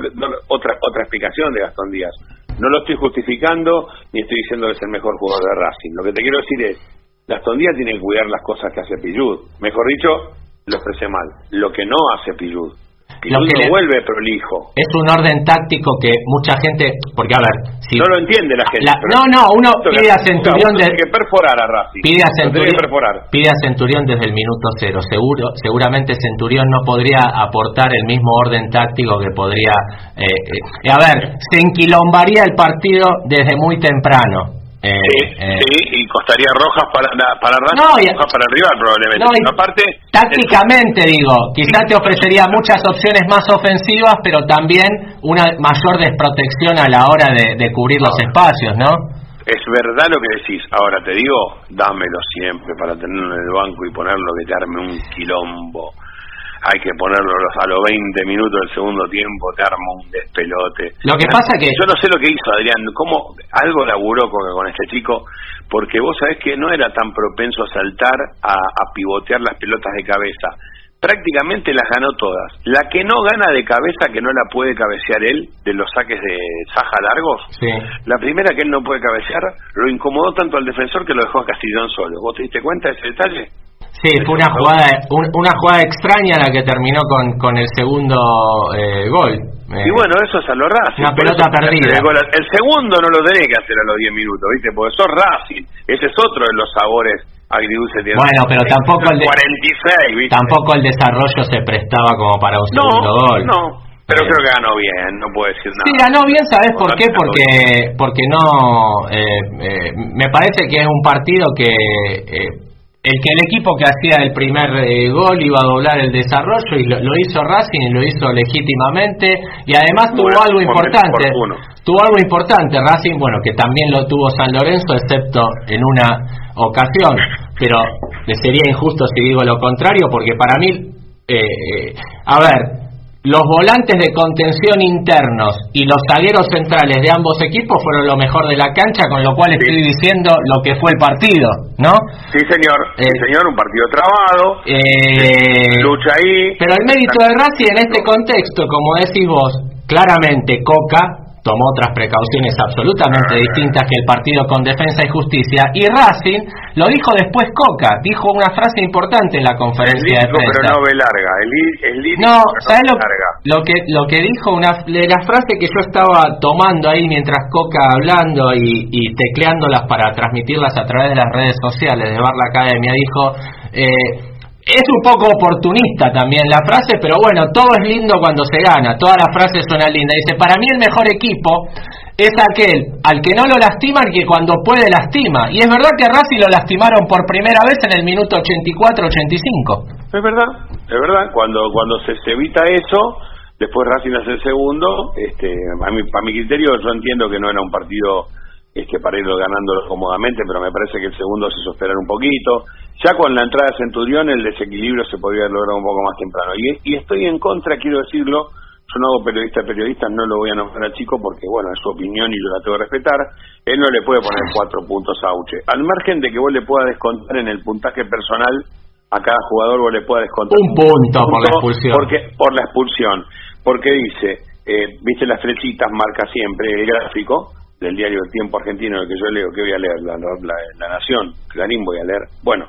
Speaker 5: otra, otra explicación de Gastón Díaz. No lo estoy justificando ni estoy diciendo que es el mejor jugador de Racing. Lo que te quiero decir es, Gastón Díaz tiene que cuidar las cosas que hace Pillud. Mejor dicho, lo expresé mal. Lo que no hace Pilud. Pilud lo que vuelve prolijo.
Speaker 4: Es un orden táctico que mucha gente, porque a ver,
Speaker 5: si no lo entiende la gente.
Speaker 4: no, no, uno pide a Centurión
Speaker 5: de, que perforar a Racing.
Speaker 4: Pide a Centurión, pide a Centurión desde el minuto cero. Seguro, seguramente Centurión no podría aportar el mismo orden táctico que podría. Eh, eh, a ver, se enquilombaría el partido desde muy temprano.
Speaker 5: Eh, eh, sí, y costaría rojas para para rojas para el rival probablemente. aparte
Speaker 4: tácticamente digo, quizás te ofrecería muchas opciones más ofensivas, pero también una mayor desprotección a la hora de, cubrir los espacios, ¿no?
Speaker 5: Es verdad lo que decís. Ahora te digo, dámelo siempre para tenerlo en el banco y ponerlo que te arme un quilombo hay que ponerlo a los 20 minutos del segundo tiempo, te arma un despelote.
Speaker 4: Lo que pasa que...
Speaker 5: Yo no sé lo que hizo Adrián, cómo algo laburó con, con este chico, porque vos sabés que no era tan propenso a saltar, a, pivotear las pelotas de cabeza. Prácticamente las ganó todas. La que no gana de cabeza, que no la puede cabecear él, de los saques de Saja largos, la primera que él no puede cabecear, lo incomodó tanto al defensor que lo dejó a Castillón solo. ¿Vos te diste cuenta de ese detalle?
Speaker 4: Sí, fue una jugada, una jugada extraña la que terminó con, con el segundo eh, gol.
Speaker 5: y bueno, eso es a lo Racing.
Speaker 4: Una pelota perdida.
Speaker 5: El, segundo no lo tenés que hacer a los 10 minutos, ¿viste? Porque sos Racing. Ese es otro de los sabores agridulces.
Speaker 4: Bueno, pero tampoco el,
Speaker 5: 46,
Speaker 4: tampoco el desarrollo se prestaba como para un segundo gol.
Speaker 5: No, pero creo que ganó bien, no puedo decir nada.
Speaker 4: Sí, ganó bien, ¿sabes por qué? Porque porque no. Eh, eh, me parece que es un partido que el que el equipo que hacía el primer eh, gol iba a doblar el desarrollo y lo, hizo Racing y lo hizo legítimamente y además tuvo algo importante tuvo algo importante Racing bueno que también lo tuvo San Lorenzo excepto en una ocasión pero le sería injusto si digo lo contrario porque para mí eh, eh, a ver los volantes de contención internos y los zagueros centrales de ambos equipos fueron lo mejor de la cancha, con lo cual estoy diciendo lo que fue el partido, ¿no?
Speaker 5: Sí, señor, sí, eh, señor, un partido trabado, eh, lucha ahí.
Speaker 4: Pero el mérito de Racing en este contexto, como decís vos, claramente Coca tomó otras precauciones absolutamente distintas que el partido con Defensa y Justicia. Y Racing lo dijo después Coca, dijo una frase importante en la conferencia de prensa.
Speaker 5: Pero no ve larga, el,
Speaker 4: No, ¿sabes lo, lo, que lo que dijo una de las frases que yo estaba tomando ahí mientras Coca hablando y, y tecleándolas para transmitirlas a través de las redes sociales de Bar la Academia dijo eh, es un poco oportunista también la frase, pero bueno, todo es lindo cuando se gana, toda la frase suena linda. Dice, para mí el mejor equipo es aquel al que no lo lastiman que cuando puede lastima. Y es verdad que a Racing lo lastimaron por primera vez en el minuto 84-85.
Speaker 5: Es verdad, es verdad, cuando, cuando se, evita eso, después Racing hace el segundo, este, a, mi, mi criterio yo entiendo que no era un partido este, para irlo ganándolo cómodamente, pero me parece que el segundo se hizo esperar un poquito. Ya con la entrada de Centurión el desequilibrio se podría lograr un poco más temprano. Y, y estoy en contra, quiero decirlo, yo no hago periodista periodista, no lo voy a nombrar al chico porque, bueno, es su opinión y yo la tengo que respetar. Él no le puede poner cuatro puntos a Auche. Al margen de que vos le puedas descontar en el puntaje personal, a cada jugador vos le puedas descontar
Speaker 4: un punto, por la expulsión.
Speaker 5: Porque, por la expulsión. Porque dice, eh, viste las flechitas, marca siempre el gráfico del diario El Tiempo Argentino, el que yo leo, que voy a leer? La, la, la Nación, Clarín voy a leer. Bueno,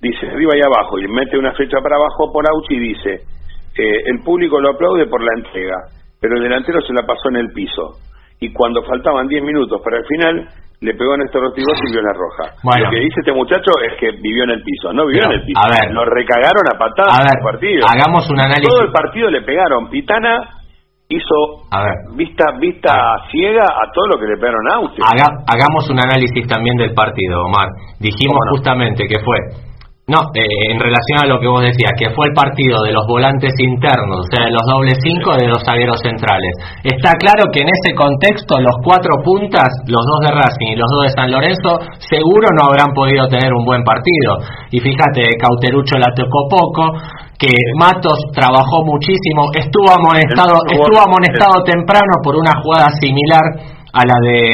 Speaker 5: dice arriba y abajo, y mete una flecha para abajo por Auche y dice el público lo aplaude por la entrega, pero el delantero se la pasó en el piso. Y cuando faltaban 10 minutos para el final, le pegó a Néstor Ortigoz y vio la roja. Lo que dice este muchacho es que vivió en el piso, no vivió en el piso.
Speaker 4: A ver,
Speaker 5: lo recagaron a patadas
Speaker 4: en el
Speaker 5: partido.
Speaker 4: Hagamos un análisis.
Speaker 5: Todo el partido le pegaron. Pitana hizo vista vista ciega a todo lo que le pegaron a usted.
Speaker 4: hagamos un análisis también del partido, Omar. Dijimos justamente que fue no, eh, en relación a lo que vos decías, que fue el partido de los volantes internos, o sea, de los dobles cinco de los zagueros centrales. Está claro que en ese contexto los cuatro puntas, los dos de Racing y los dos de San Lorenzo, seguro no habrán podido tener un buen partido. Y fíjate, Cauterucho la tocó poco, que Matos trabajó muchísimo, estuvo amonestado, estuvo amonestado temprano por una jugada similar a la de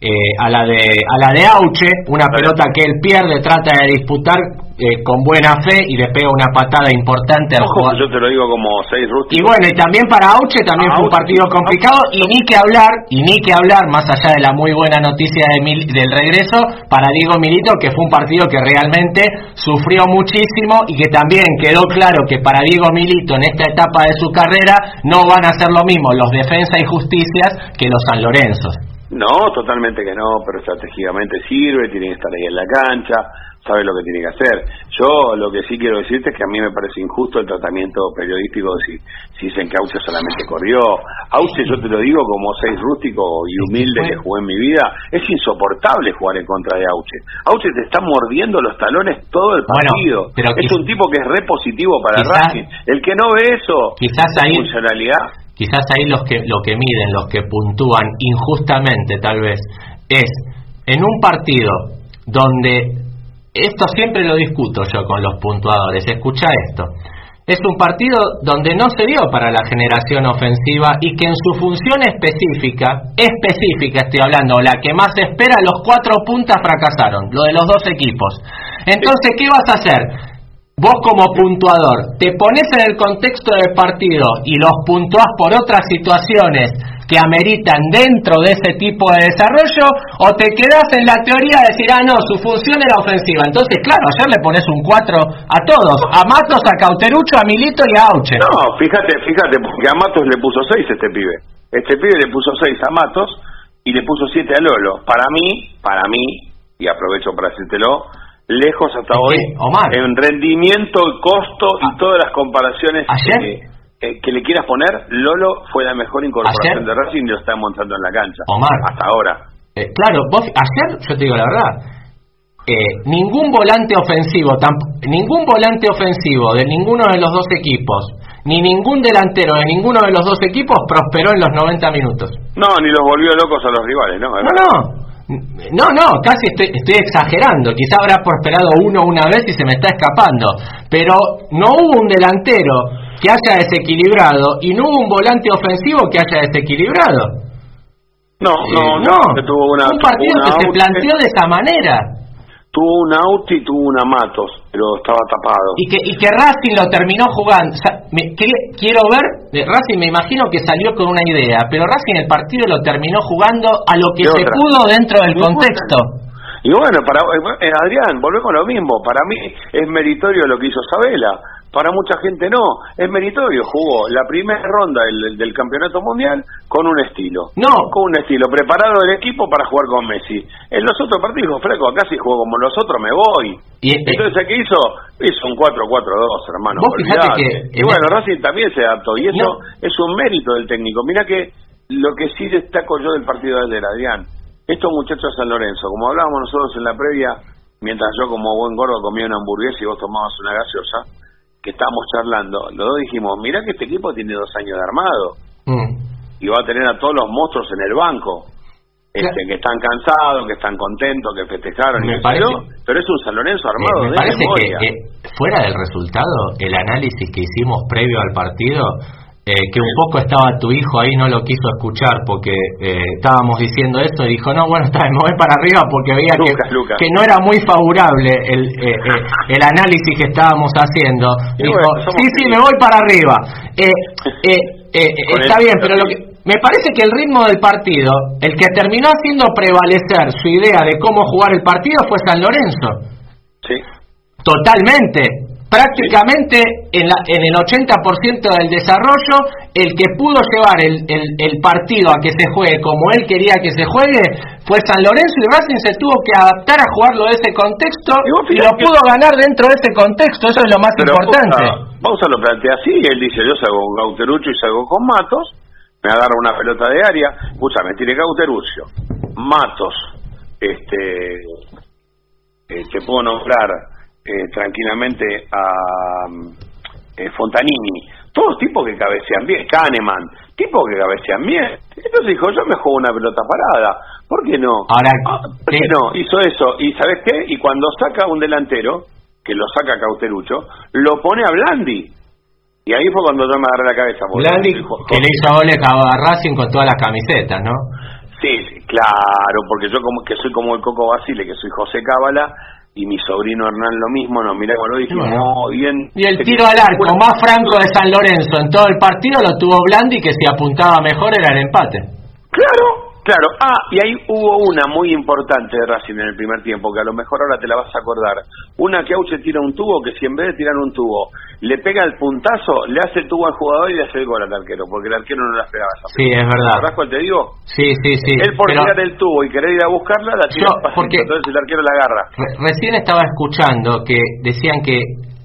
Speaker 4: eh, a la de a la de Auche, una pelota que él pierde, trata de disputar eh, con buena fe y le pega una patada importante al jugador.
Speaker 5: Yo te lo digo como seis rústicos.
Speaker 4: Y bueno, y también para Auche también fue un partido complicado y ni que hablar, y ni que hablar más allá de la muy buena noticia de del regreso para Diego Milito que fue un partido que realmente sufrió muchísimo y que también quedó claro que para Diego Milito en esta etapa de su carrera no van a ser lo mismo los defensa y justicias que los San Lorenzo.
Speaker 5: No, totalmente que no, pero estratégicamente sirve, tiene que estar ahí en la cancha, sabe lo que tiene que hacer. Yo lo que sí quiero decirte es que a mí me parece injusto el tratamiento periodístico si, si dicen que Auche solamente corrió. Auche, yo te lo digo como seis rústico y humilde que jugué en mi vida, es insoportable jugar en contra de Auche. Auche te está mordiendo los talones todo el partido. es un tipo que es re positivo para Racing. El que no ve eso,
Speaker 4: quizás ahí,
Speaker 5: funcionalidad
Speaker 4: quizás ahí los que lo que miden, los que puntúan injustamente tal vez, es en un partido donde esto siempre lo discuto yo con los puntuadores, escucha esto. Es un partido donde no se dio para la generación ofensiva y que en su función específica, específica estoy hablando, la que más espera, los cuatro puntas fracasaron, lo de los dos equipos. Entonces, ¿qué vas a hacer? Vos como puntuador, ¿te pones en el contexto del partido y los puntuás por otras situaciones que ameritan dentro de ese tipo de desarrollo o te quedás en la teoría de decir, ah, no, su función era ofensiva? Entonces, claro, ayer le pones un 4 a todos, a Matos, a Cauterucho, a Milito y a Auche.
Speaker 5: No, fíjate, fíjate, porque a Matos le puso 6 este pibe. Este pibe le puso 6 a Matos y le puso 7 a Lolo. Para mí, para mí, y aprovecho para decírtelo, lejos hasta hoy en rendimiento, costo y ah. todas las comparaciones que, le quieras poner, Lolo fue la mejor incorporación de Racing y lo está montando en la cancha.
Speaker 4: Omar.
Speaker 5: Hasta ahora.
Speaker 4: Eh, claro, vos ayer, yo te digo la verdad, eh, ningún volante ofensivo, ningún volante ofensivo de ninguno de los dos equipos, ni ningún delantero de ninguno de los dos equipos prosperó en los 90 minutos.
Speaker 5: No, ni los volvió locos a los rivales, ¿no?
Speaker 4: No, no. No, no, casi estoy, estoy exagerando. Quizá habrá prosperado uno una vez y se me está escapando. Pero no hubo un delantero que haya desequilibrado y no hubo un volante ofensivo que haya desequilibrado.
Speaker 5: No, no, no.
Speaker 4: un partido que se planteó de esa manera
Speaker 5: tuvo un out y tuvo una Matos, pero estaba tapado.
Speaker 4: Y que, y que Racing lo terminó jugando. me, quiero ver, Racing me imagino que salió con una idea, pero Racing el partido lo terminó jugando a lo que se pudo dentro del contexto.
Speaker 5: Y bueno, para eh, Adrián, volvemos a lo mismo. Para mí es meritorio lo que hizo Sabela para mucha gente no. Es meritorio, jugó la primera ronda del, campeonato mundial con un estilo.
Speaker 4: No.
Speaker 5: Con un estilo, preparado el equipo para jugar con Messi. En los otros partidos, Freco, acá si juego como los otros me voy. ¿Y este? Entonces, ¿qué hizo? Hizo un 4-4-2, hermano. y bueno, Racing también se adaptó. Y eso es un mérito del técnico. Mira que lo que sí destaco yo del partido de Adrián. Estos muchachos de San Lorenzo, como hablábamos nosotros en la previa, mientras yo como buen gordo comía una hamburguesa y vos tomabas una gaseosa, que estábamos charlando, los dos dijimos, mira que este equipo tiene dos años de armado mm. y va a tener a todos los monstruos en el banco. este, que están cansados, que están contentos, que festejaron,
Speaker 4: Me
Speaker 5: y
Speaker 4: parece-
Speaker 5: pero es un San Lorenzo armado
Speaker 4: me
Speaker 5: de
Speaker 4: parece
Speaker 5: memoria.
Speaker 4: que eh, fuera del resultado, el análisis que hicimos previo al partido, eh, que un poco estaba tu hijo ahí, no lo quiso escuchar porque eh, estábamos diciendo esto y dijo, no, bueno, *laughs* está, me voy para arriba porque veía que,
Speaker 5: Lucas,
Speaker 4: que no era muy favorable el, eh, eh, el análisis que estábamos haciendo.
Speaker 5: Y
Speaker 4: Dijo,
Speaker 5: bueno,
Speaker 4: sí, sí, me voy para arriba. Eh, eh, está bien, pero lo que, me parece que el ritmo del partido, el que terminó haciendo prevalecer su idea de cómo jugar el partido fue San Lorenzo.
Speaker 5: Sí.
Speaker 4: Totalmente. Prácticamente en, la- en el 80% del desarrollo, el que pudo llevar el, el- el partido a que se juegue como él quería que se juegue fue San Lorenzo y Racing se tuvo que adaptar a jugarlo de ese contexto
Speaker 5: Y
Speaker 4: lo
Speaker 5: que-
Speaker 4: pudo ganar dentro de ese contexto, eso es lo más
Speaker 5: Pero
Speaker 4: importante.
Speaker 5: Bausa, Bausa lo plantea así, él dice, yo salgo con Gauterucho y salgo con Matos, me agarra una pelota de área, escúchame, tiene Gauterucio, Matos, este, eh, te puedo nombrar eh, tranquilamente a eh, Fontanini, todos tipos que cabecean bien, Kahneman, tipos que cabecean bien. Entonces dijo, yo me juego una pelota parada, ¿por qué no?
Speaker 4: Ahora,
Speaker 5: Ah, ¿por qué no? Hizo eso, y ¿sabes qué? Y cuando saca un delantero, que lo saca Cauterucho, lo pone a Blandi. Y ahí fue cuando yo me agarré la cabeza.
Speaker 4: Blandi,
Speaker 5: dijo,
Speaker 4: que le hizo goles a Racing con todas las camisetas, ¿no?
Speaker 5: Sí, sí, claro, porque yo como que soy como el Coco Basile, que soy José Cábala, y mi sobrino Hernán lo mismo, nos miramos lo dijimos, no, bien.
Speaker 4: Y el tiro al arco
Speaker 5: bueno,
Speaker 4: más franco de San Lorenzo en todo el partido lo tuvo Blandi, que si apuntaba mejor era el empate.
Speaker 5: Claro, claro. Ah, y ahí hubo una muy importante de Racing en el primer tiempo, que a lo mejor ahora te la vas a acordar. Una que Auche tira un tubo, que si en vez de tirar un tubo le pega el puntazo, le hace el tubo al jugador y le hace el gol al arquero, porque el arquero no la pegaba esa
Speaker 4: Sí, es verdad.
Speaker 5: ¿Verdad cuál te digo?
Speaker 4: Sí, sí, sí.
Speaker 5: Él por
Speaker 4: Pero
Speaker 5: tirar el tubo y querer ir a buscarla, la tira
Speaker 4: Yo,
Speaker 5: despacito,
Speaker 4: porque-
Speaker 5: entonces el arquero la agarra.
Speaker 4: re- recién estaba escuchando que decían que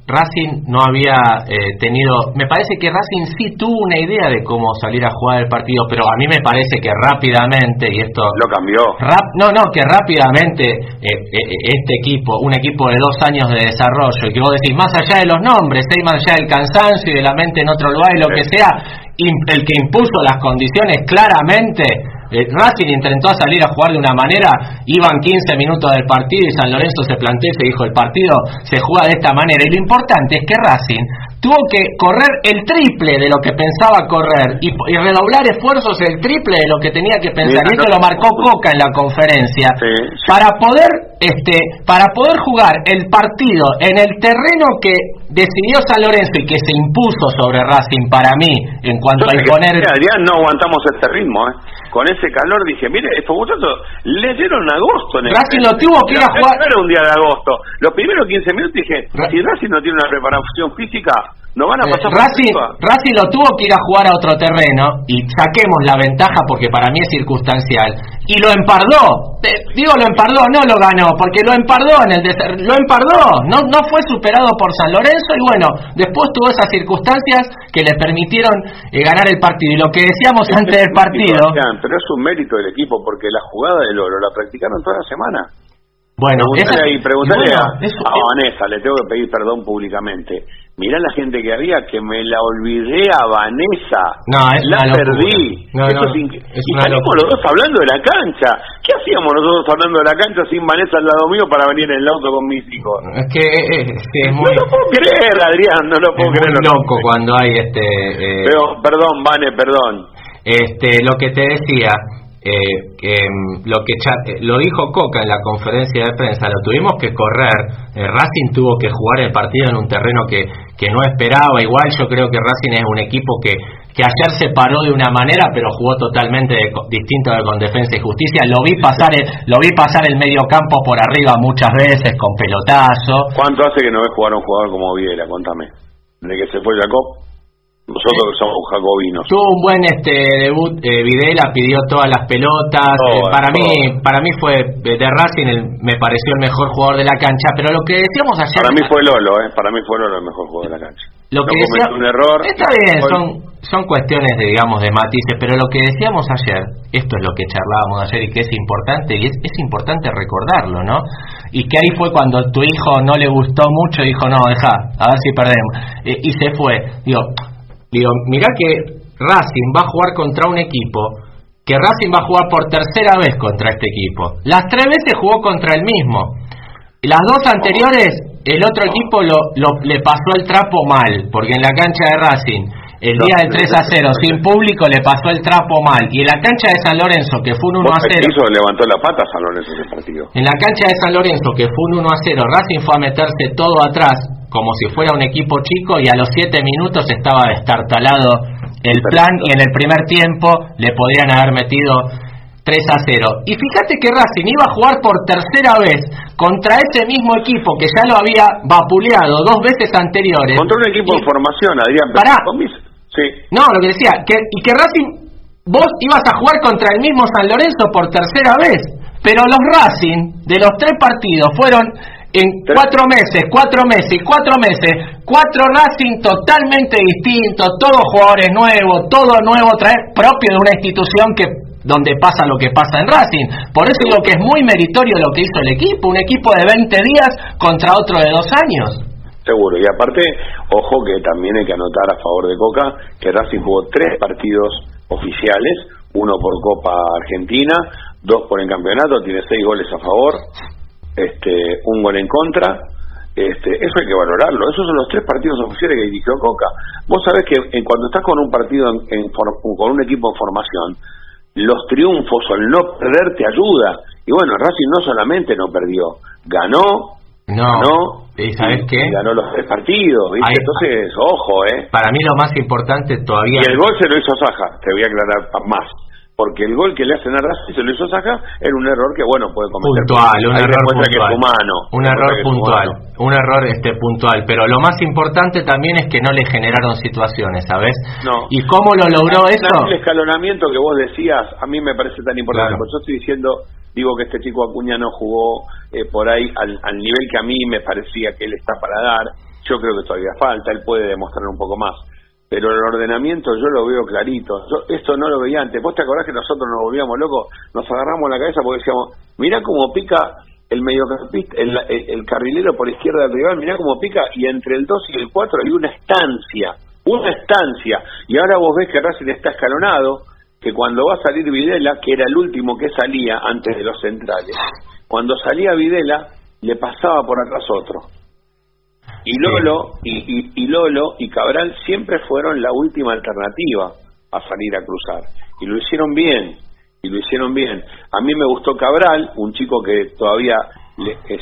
Speaker 4: Racing no había eh, tenido... Me parece que Racing sí tuvo una idea de cómo salir a jugar el partido, pero a mí me parece que rápidamente, y esto...
Speaker 5: Lo cambió.
Speaker 4: Rap- no, no, que rápidamente eh, eh, este equipo, un equipo de dos años de desarrollo, y que vos decís, más allá de los nombres, más allá del cansancio y de la mente en otro lugar y lo
Speaker 5: Sí.
Speaker 4: que sea, el que impuso las condiciones claramente, eh, Racing intentó salir a jugar de una manera, iban 15 minutos del partido y San Lorenzo se planteó y se dijo, el partido se juega de esta manera. Y lo importante es que Racing tuvo que correr el triple de lo que pensaba correr y, y redoblar esfuerzos el triple de lo que tenía que pensar. Y esto
Speaker 5: no-
Speaker 4: lo marcó Coca en la conferencia.
Speaker 5: Sí, sí.
Speaker 4: Para poder este para poder jugar el partido en el terreno que decidió San Lorenzo y que se impuso sobre Racing para mí en cuanto a imponer
Speaker 5: Adrián, no aguantamos este ritmo, ¿eh? Con ese calor dije, mire, estos muchachos leyeron agosto en el
Speaker 4: Racing lo tuvo que ir a
Speaker 5: No,
Speaker 4: jugar-
Speaker 5: No era un día de agosto. Los primeros 15 minutos dije, si Racing no tiene una preparación física, no van a
Speaker 4: Eh,
Speaker 5: pasar por
Speaker 4: Racing,
Speaker 5: arriba.
Speaker 4: Racing lo tuvo que ir a jugar a otro terreno y saquemos la ventaja porque para mí es circunstancial y lo empardó Eh, digo lo empardó no lo ganó porque lo empardó en el lo empardó no no fue superado por San Lorenzo y bueno después tuvo esas circunstancias que le permitieron eh, ganar el partido y lo que decíamos antes del partido
Speaker 5: Pero es un mérito del equipo porque la jugada del oro la practicaron toda la semana.
Speaker 4: bueno
Speaker 5: Preguntale
Speaker 4: esa-
Speaker 5: ahí, preguntale
Speaker 4: bueno,
Speaker 5: a,
Speaker 4: eso-
Speaker 5: a Vanessa, le tengo que pedir perdón públicamente. Mirá la gente que había, que me la olvidé a Vanessa.
Speaker 4: No, es
Speaker 5: la
Speaker 4: una
Speaker 5: perdí.
Speaker 4: No,
Speaker 5: Esto
Speaker 4: no,
Speaker 5: es
Speaker 4: es
Speaker 5: y salimos los dos hablando de la cancha. ¿Qué hacíamos nosotros hablando de la cancha sin Vanessa al lado mío para venir en el auto con mis hijos?
Speaker 4: es que eh, es, que es muy,
Speaker 5: no lo puedo creer, Adrián, no lo
Speaker 4: es
Speaker 5: puedo
Speaker 4: muy
Speaker 5: creer.
Speaker 4: loco cuando hay este eh,
Speaker 5: Pero, perdón, Vane, perdón.
Speaker 4: Este, lo que te decía, eh, mm, lo que eh, lo dijo Coca en la conferencia de prensa, lo tuvimos que correr. Eh, Racing tuvo que jugar el partido en un terreno que, que no esperaba. Igual yo creo que Racing es un equipo que, que ayer se paró de una manera, pero jugó totalmente distinto de con defensa y justicia. Lo vi pasar el, lo vi pasar el medio campo por arriba muchas veces con pelotazo.
Speaker 5: ¿Cuánto hace que no ves jugar a un jugador como Viela? Contame. De que se fue Jacob. Nosotros que somos jacobinos.
Speaker 4: Tuvo un buen este debut, eh, Videla pidió todas las pelotas. eh,
Speaker 5: Todas,
Speaker 4: para mí, para mí fue de Racing el- me pareció el mejor jugador de la cancha. Pero lo que decíamos ayer,
Speaker 5: Para mí fue Lolo, ¿eh? Para mí fue Lolo el mejor jugador de la cancha.
Speaker 4: lo
Speaker 5: no
Speaker 4: que
Speaker 5: cometió
Speaker 4: decía-
Speaker 5: un error.
Speaker 4: Está bien,
Speaker 5: Gol.
Speaker 4: son son cuestiones de digamos de matices. Pero lo que decíamos ayer, esto es lo que charlábamos ayer y que es importante y es, es importante recordarlo, ¿no? Y que ahí fue cuando tu hijo no le gustó mucho y dijo no, deja, a ver si perdemos Eh, y se fue. Digo, Digo, mirá que Racing va a jugar contra un equipo que Racing va a jugar por tercera vez contra este equipo. Las tres veces jugó contra el mismo. Las dos anteriores, el otro equipo lo, le pasó el trapo mal, porque en la cancha de Racing, el día del 3 a 0, sin público, le pasó el trapo mal. Y en la cancha de San Lorenzo, que fue un 1 a 0.
Speaker 5: levantó la pata San Lorenzo ese partido.
Speaker 4: En la cancha de San Lorenzo, que fue un 1 a 0, Racing fue a meterse todo atrás, como si fuera un equipo chico, y a los 7 minutos estaba destartalado el plan, y en el primer tiempo le podrían haber metido 3 a 0. Y fíjate que Racing iba a jugar por tercera vez contra ese mismo equipo que ya lo había vapuleado dos veces anteriores.
Speaker 5: Contra un equipo de formación, Adrián.
Speaker 4: Pará. Sí. No, lo que decía, que, y que Racing, vos ibas a jugar contra el mismo San Lorenzo por tercera vez. Pero los Racing de los tres partidos fueron en cuatro meses, cuatro meses y cuatro meses, cuatro Racing totalmente distintos, todos jugadores nuevos, todo nuevo, traer propio de una institución que donde pasa lo que pasa en Racing. Por eso digo que es muy meritorio lo que hizo el equipo, un equipo de 20 días contra otro de dos años.
Speaker 5: Seguro, y aparte, ojo que también hay que anotar a favor de Coca que Racing jugó tres partidos oficiales, uno por Copa Argentina, dos por el campeonato, tiene seis goles a favor, este, un gol en contra, este, eso hay que valorarlo. Esos son los tres partidos oficiales que dirigió Coca. Vos sabés que en, cuando estás con un partido en, con un equipo en formación, los triunfos o el no perder te ayuda. Y bueno, Racing no solamente no perdió, ganó,
Speaker 4: no.
Speaker 5: ganó,
Speaker 4: ¿Y sabes qué?
Speaker 5: ganó los tres partidos, Entonces, ojo, ¿eh?
Speaker 4: Para mí lo más importante todavía...
Speaker 5: Y el gol se lo hizo Saja, te voy a aclarar más porque el gol que le hacen a Racing se lo hizo Saja era un error que bueno puede cometer
Speaker 4: puntual un error puntual. humano, un error puntual un error este puntual. Pero lo más importante también es que no le generaron situaciones sabes
Speaker 5: no.
Speaker 4: Y cómo lo logró eso
Speaker 5: el escalonamiento que vos decías a mí me parece tan importante. Porque yo estoy diciendo digo que este chico Acuña no jugó eh, por ahí al, al nivel que a mí me parecía que él está para dar. Yo creo que todavía falta él puede demostrar un poco más pero el ordenamiento yo lo veo clarito. esto no lo veía antes. ¿Vos te acordás que nosotros nos volvíamos locos? Nos agarramos la cabeza porque decíamos, mirá cómo pica el mediocampista, el, el, carrilero por izquierda del rival, mirá cómo pica, y entre el 2 y el 4 hay una estancia, una estancia. Y ahora vos ves que Racing está escalonado, que cuando va a salir Videla, que era el último que salía antes de los centrales, cuando salía Videla, le pasaba por atrás otro y Lolo, y, y, Lolo y Cabral siempre fueron la última alternativa a salir a cruzar. Y lo hicieron bien, y lo hicieron bien. A mí me gustó Cabral, un chico que todavía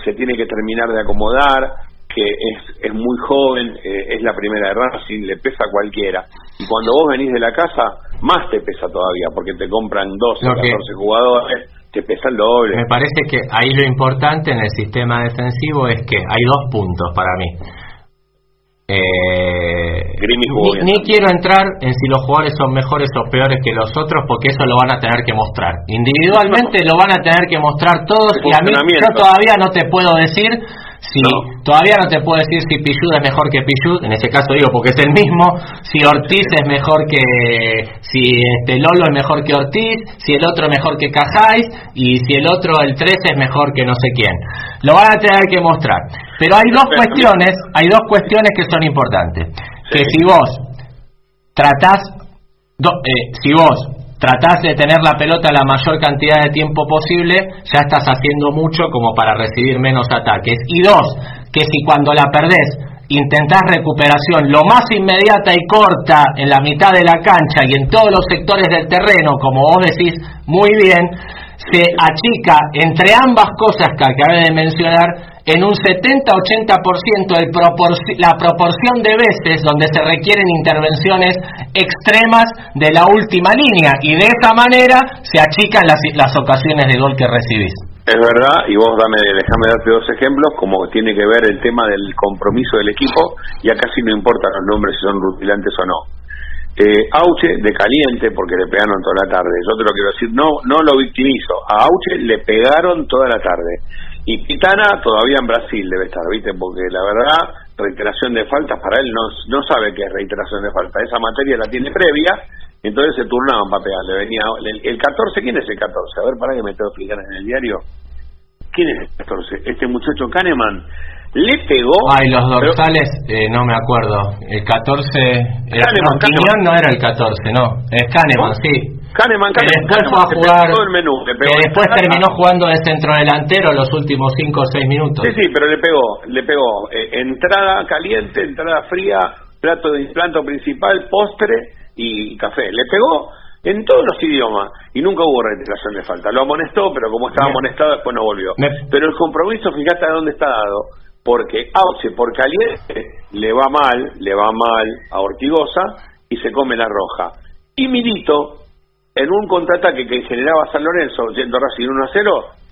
Speaker 5: se tiene que terminar de acomodar, que es, es muy joven, eh, es la primera de Racing, le pesa a cualquiera. Y cuando vos venís de la casa, más te pesa todavía, porque te compran 12, o 14 jugadores te pesa el doble.
Speaker 4: Me parece que ahí lo importante en el sistema defensivo es que hay dos puntos para mí. Eh, ni, quiero entrar en si los jugadores son mejores o peores que los otros porque eso lo van a tener que mostrar. Individualmente *laughs* lo van a tener que mostrar todos y a mí yo todavía no te puedo decir si todavía no te puedo decir si Pichud es mejor que Pichud, en ese caso digo porque es el mismo, si Ortiz es mejor que si este Lolo es mejor que Ortiz, si el otro es mejor que Cajáis y si el otro el 13 es mejor que no sé quién. Lo van a tener que mostrar. Pero hay dos cuestiones, hay dos cuestiones que son importantes. Que si vos tratás eh, si vos tratás de tener la pelota la mayor cantidad de tiempo posible, ya estás haciendo mucho como para recibir menos ataques. Y dos, que si cuando la perdés intentás recuperación lo más inmediata y corta en la mitad de la cancha y en todos los sectores del terreno, como vos decís muy bien, se achica entre ambas cosas que acabé de mencionar en un 70-80% la proporción de veces donde se requieren intervenciones extremas de la última línea y de esa manera se achican las, las ocasiones de gol que recibís.
Speaker 5: Es verdad, y vos dame, déjame darte dos ejemplos, como tiene que ver el tema del compromiso del equipo, y acá sí no importa los nombres si son rutilantes o no. Eh, Auche de caliente porque le pegaron toda la tarde. Yo te lo quiero decir, no, no lo victimizo. A Auche le pegaron toda la tarde. Y Pitana todavía en Brasil debe estar, ¿viste? Porque la verdad, reiteración de faltas para él no, no sabe qué es reiteración de falta. Esa materia la tiene previa, entonces se turnaban para pegarle. Venía, el, 14, ¿quién es el 14? A ver, para que me tengo que explicar en el diario. ¿Quién es el 14? Este muchacho Kahneman le pegó.
Speaker 4: Ay, los dorsales, eh, no me acuerdo. El 14. Era, Kahneman, no, no era el 14, no. Es Kahneman, sí.
Speaker 5: Kahneman,
Speaker 4: que
Speaker 5: Kahneman,
Speaker 4: a
Speaker 5: Kahneman se
Speaker 4: jugar,
Speaker 5: todo el menú, le pegó
Speaker 4: que después terminó jugando de centro delantero los últimos 5 o 6 minutos.
Speaker 5: Sí, sí, pero le pegó, le pegó eh, entrada caliente, entrada fría, plato de plato principal, postre y café. Le pegó en todos los idiomas y nunca hubo reiteración de falta. Lo amonestó, pero como estaba amonestado después no volvió. Pero el compromiso, fíjate a dónde está dado, porque Auche por caliente le va mal, le va mal a Ortigosa y se come la roja. Y Milito, en un contraataque que generaba San Lorenzo, yendo Racing 1 a 0,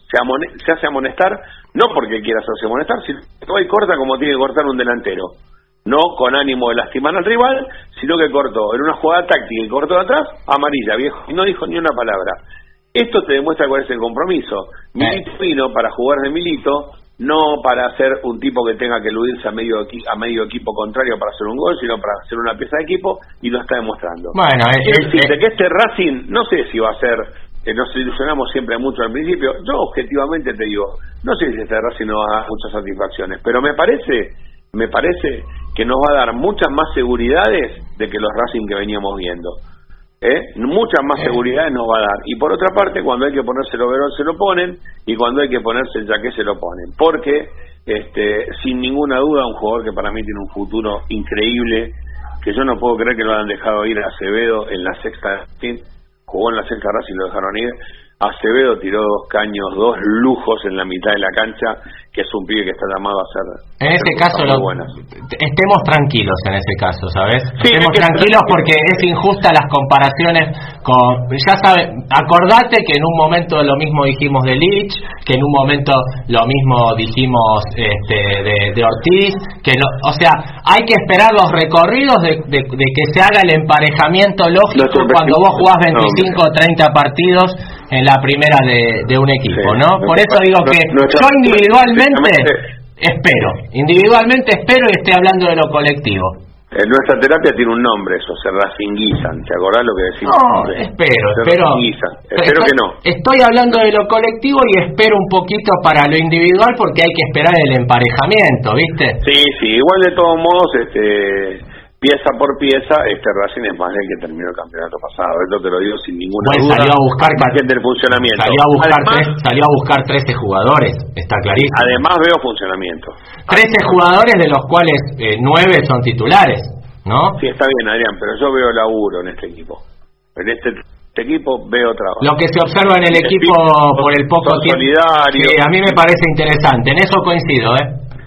Speaker 5: se, amone- se hace amonestar, no porque quiera hacerse amonestar, sino que corta como tiene que cortar un delantero. No con ánimo de lastimar al rival, sino que cortó en una jugada táctica y cortó de atrás, amarilla, viejo, y no dijo ni una palabra. Esto te demuestra cuál es el compromiso. Milito vino para jugar de Milito, no para ser un tipo que tenga que eludirse a medio, a medio equipo contrario para hacer un gol, sino para hacer una pieza de equipo, y lo está demostrando.
Speaker 4: Bueno, eh,
Speaker 5: Quiero
Speaker 4: eh,
Speaker 5: decirte
Speaker 4: eh,
Speaker 5: que este Racing, no sé si va a ser, eh, nos ilusionamos siempre mucho al principio, yo objetivamente te digo, no sé si este Racing nos va a dar muchas satisfacciones, pero me parece, me parece que nos va a dar muchas más seguridades de que los Racing que veníamos viendo. ¿Eh? Muchas más
Speaker 4: Eh.
Speaker 5: seguridades nos va a dar. Y por otra parte, cuando hay que ponerse el overall se lo ponen, y cuando hay que ponerse el jaque se lo ponen. Porque, este, sin ninguna duda, un jugador que para mí tiene un futuro increíble, que yo no puedo creer que lo hayan dejado ir a Acevedo en la sexta, jugó en la sexta Racing y lo dejaron ir. Acevedo tiró dos caños, dos lujos en la mitad de la cancha, que es un pibe que está llamado a hacer.
Speaker 4: En ese
Speaker 5: hacer
Speaker 4: caso, lo- estemos tranquilos en ese caso, ¿sabes?
Speaker 5: Sí,
Speaker 4: estemos
Speaker 5: es que-
Speaker 4: tranquilos porque es injusta las comparaciones con... Ya sabes, acordate que en un momento lo mismo dijimos de Lich, que en un momento lo mismo dijimos este, de, de Ortiz, que no, o sea, hay que esperar los recorridos de, de- de que se haga el emparejamiento lógico cuando vos jugás
Speaker 5: no,
Speaker 4: 25 o 30 partidos en la primera de, de un equipo,
Speaker 5: Sí.
Speaker 4: ¿no? Por eso digo que yo individualmente
Speaker 5: Exactamente.
Speaker 4: espero, individualmente espero y estoy hablando de lo colectivo.
Speaker 5: En nuestra terapia tiene un nombre eso, se racinguizan, ¿te acordás lo que decimos?
Speaker 4: No, espero, espero.
Speaker 5: Espero
Speaker 4: estoy,
Speaker 5: que no.
Speaker 4: Estoy hablando de lo colectivo y espero un poquito para lo individual porque hay que esperar el emparejamiento, ¿viste?
Speaker 5: Sí, sí, igual de todos modos, este, pieza por pieza, este Racing es más del que terminó el campeonato pasado, esto te lo digo sin ninguna
Speaker 4: Bueno,
Speaker 5: duda.
Speaker 4: salió a buscar
Speaker 5: del funcionamiento.
Speaker 4: Salió a buscar
Speaker 5: además,
Speaker 4: tres, salió a buscar 13 jugadores, está clarísimo.
Speaker 5: además veo funcionamiento.
Speaker 4: 13 jugadores de los cuales eh, 9 son titulares, ¿no?
Speaker 5: Sí, está bien, Adrián, pero yo veo laburo en este equipo. En este, este equipo veo trabajo.
Speaker 4: Lo que se observa en el
Speaker 5: El
Speaker 4: equipo por el poco tiempo.
Speaker 5: solidarios.
Speaker 4: Sí, a mí me parece interesante, en eso coincido, ¿eh?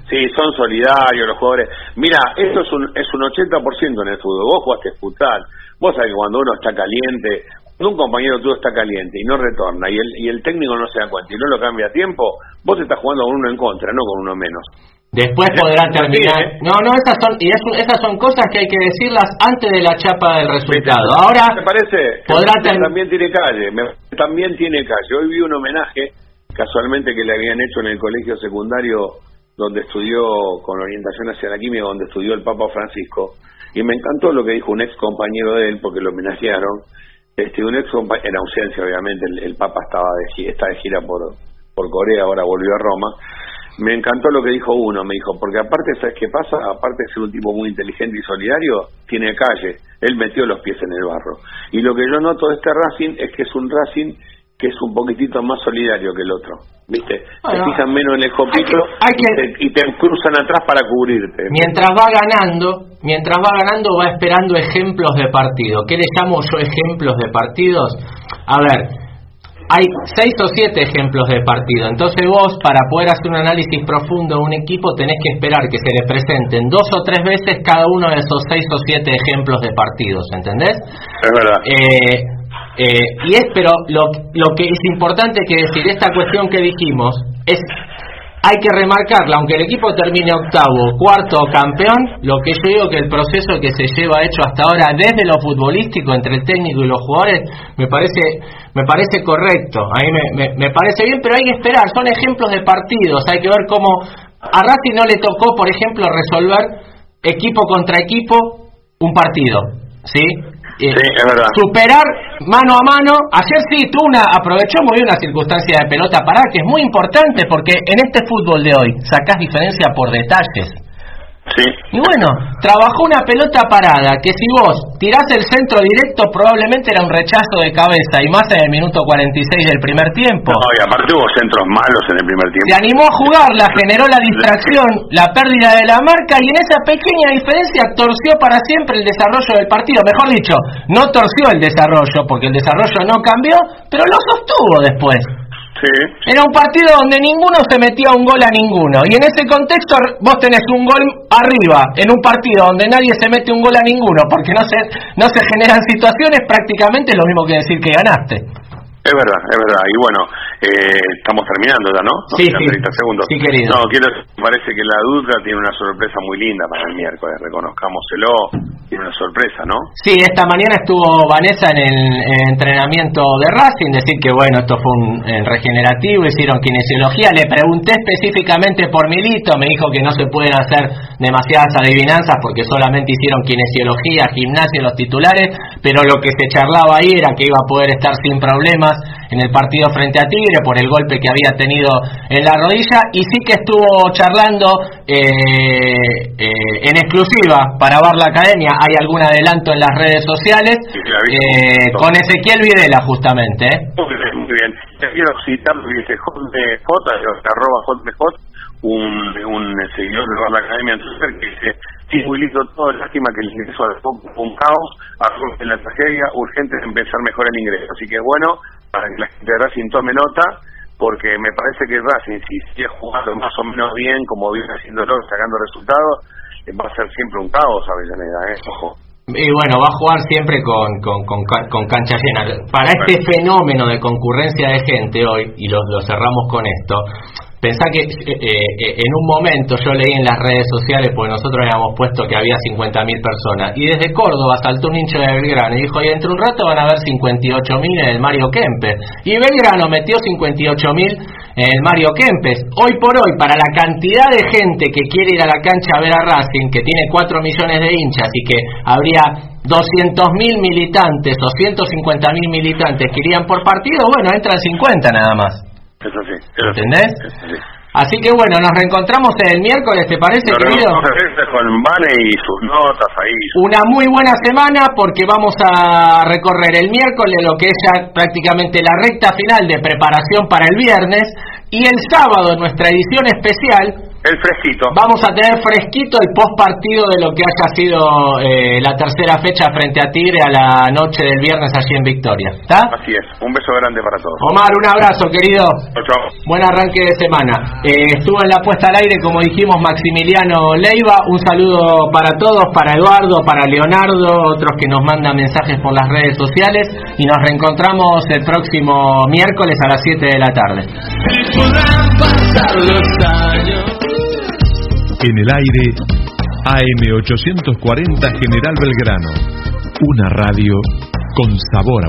Speaker 5: Sí, son solidarios los jugadores. Mira, esto es un, es un 80% en el fútbol. Vos jugaste futsal. Vos sabés que cuando uno está caliente, cuando un compañero tuyo está caliente y no retorna y el, y el técnico no se da cuenta y no lo cambia a tiempo, vos estás jugando con uno en contra, no con uno menos.
Speaker 4: Después
Speaker 5: Sí,
Speaker 4: podrá
Speaker 5: sí,
Speaker 4: terminar. No, no, esas son y es- esas son cosas que hay que decirlas antes de la chapa del resultado.
Speaker 5: ¿Me
Speaker 4: Ahora
Speaker 5: parece? que
Speaker 4: podrá
Speaker 5: Racing
Speaker 4: ter-
Speaker 5: también tiene calle. también tiene calle. Hoy vi un homenaje casualmente que le habían hecho en el colegio secundario donde estudió con orientación hacia la química, donde estudió el Papa Francisco. Y me encantó lo que dijo un ex compañero de él, porque lo homenajearon. Este, un ex compañero, en ausencia obviamente, el, Papa estaba de, está de gira por, por Corea, ahora volvió a Roma. Me encantó lo que dijo uno, me dijo, porque aparte, ¿sabes qué pasa? Aparte de ser un tipo muy inteligente y solidario, tiene calle, él metió los pies en el barro. Y lo que yo noto de este Racing es que es un Racing que es un poquitito más solidario que el otro, ¿viste?
Speaker 4: Bueno,
Speaker 5: te fijan menos en el copito
Speaker 4: hay que-
Speaker 5: y, te, y te cruzan atrás para cubrirte.
Speaker 4: mientras va ganando, mientras va ganando va esperando ejemplos de partido. ¿Qué le llamo yo ejemplos de partidos? A ver, hay seis o siete ejemplos de partido. Entonces vos, para poder hacer un análisis profundo de un equipo, tenés que esperar que se le presenten dos o tres veces cada uno de esos seis o siete ejemplos de partidos, ¿entendés?
Speaker 5: Es verdad.
Speaker 4: Eh, eh, y es, pero lo, lo que es importante que decir, esta cuestión que dijimos, es hay que remarcarla, aunque el equipo termine octavo, cuarto campeón, lo que yo digo que el proceso que se lleva hecho hasta ahora desde lo futbolístico entre el técnico y los jugadores me parece me parece correcto, a mí me, me- me parece bien, pero hay que esperar, son ejemplos de partidos, hay que ver cómo a Racing no le tocó, por ejemplo, resolver equipo contra equipo un partido, ¿sí? Eh,
Speaker 5: Sí, es verdad.
Speaker 4: superar mano a mano. Ayer sí, tú una, aprovechó muy bien una circunstancia de pelota parada que es muy importante porque en este fútbol de hoy sacás diferencia por detalles. Y bueno, trabajó una pelota parada que si vos tirás el centro directo probablemente era un rechazo de cabeza y más en el minuto 46 del primer tiempo.
Speaker 5: No, y aparte hubo centros malos en el primer tiempo.
Speaker 4: Se animó a jugarla, generó la distracción, la pérdida de la marca y en esa pequeña diferencia torció para siempre el desarrollo del partido. Mejor dicho, no torció el desarrollo porque el desarrollo no cambió, pero lo sostuvo después. Era un partido donde ninguno se metía un gol a ninguno. Y en ese contexto vos tenés un gol arriba, en un partido donde nadie se mete un gol a ninguno, porque no se, no se generan situaciones, prácticamente es lo mismo que decir que ganaste.
Speaker 5: Es verdad, es verdad. Y bueno, eh, estamos terminando ya, ¿no?
Speaker 4: sí, sí.
Speaker 5: segundos.
Speaker 4: Sí, querido.
Speaker 5: No, quiero, parece que la duda tiene una sorpresa muy linda para el miércoles, reconozcámoselo. Tiene una sorpresa, ¿no?
Speaker 4: Sí, esta mañana estuvo Vanessa en el, entrenamiento de Racing, decir que bueno, esto fue un regenerativo, hicieron kinesiología. Le pregunté específicamente por Milito, me dijo que no se pueden hacer demasiadas adivinanzas porque solamente hicieron kinesiología, gimnasia los titulares, pero lo que se charlaba ahí era que iba a poder estar sin problemas en el partido frente a Tigre por el golpe que había tenido en la rodilla y sí que estuvo charlando eh, eh, en exclusiva para ver la academia. Hay algún adelanto en las redes sociales eh, con Ezequiel Videla justamente
Speaker 5: muy bien quiero citar dice J, arroba un, un seguidor de la academia en Twitter que dice Sí, muy lindo todo, lástima que el ingreso al un caos, algo en la tragedia, urgente empezar mejor el ingreso. Así que bueno, para que la gente de Racing tome nota, porque me parece que Racing, si sigue jugando más o menos bien, como viene haciéndolo, sacando resultados, eh, va a ser siempre un caos Avellaneda, ¿eh? Ojo.
Speaker 4: Y bueno, va a jugar siempre con, con, con, con cancha llena. Para este fenómeno de concurrencia de gente hoy, y lo, lo cerramos con esto, Pensá que eh, eh, en un momento yo leí en las redes sociales, porque nosotros habíamos puesto que había 50.000 personas, y desde Córdoba saltó un hincho de Belgrano y dijo, y dentro de un rato van a haber 58.000 en el Mario Kempes. Y Belgrano metió 58.000 en el Mario Kempes. Hoy por hoy, para la cantidad de gente que quiere ir a la cancha a ver a Racing, que tiene 4 millones de hinchas y que habría 200.000 militantes o 150.000 militantes que irían por partido, bueno, entran 50 nada más.
Speaker 5: Eso sí.
Speaker 4: ¿Entendés? Así que bueno, nos reencontramos el miércoles, ¿te parece, querido?
Speaker 5: Con Vane y sus notas ahí.
Speaker 4: Una muy buena semana porque vamos a recorrer el miércoles lo que es ya prácticamente la recta final de preparación para el viernes y el sábado nuestra edición especial
Speaker 5: el fresquito.
Speaker 4: Vamos a tener fresquito el post partido de lo que haya sido eh, la tercera fecha frente a Tigre a la noche del viernes allí en Victoria. ¿Está?
Speaker 5: Así es. Un beso grande para todos.
Speaker 4: Omar, un abrazo, querido.
Speaker 5: Chao,
Speaker 4: Buen arranque de semana. Eh, estuvo en la puesta al aire, como dijimos, Maximiliano Leiva. Un saludo para todos, para Eduardo, para Leonardo, otros que nos mandan mensajes por las redes sociales. Y nos reencontramos el próximo miércoles a las 7 de la tarde.
Speaker 1: En el aire, AM840 General Belgrano. Una radio con sabor a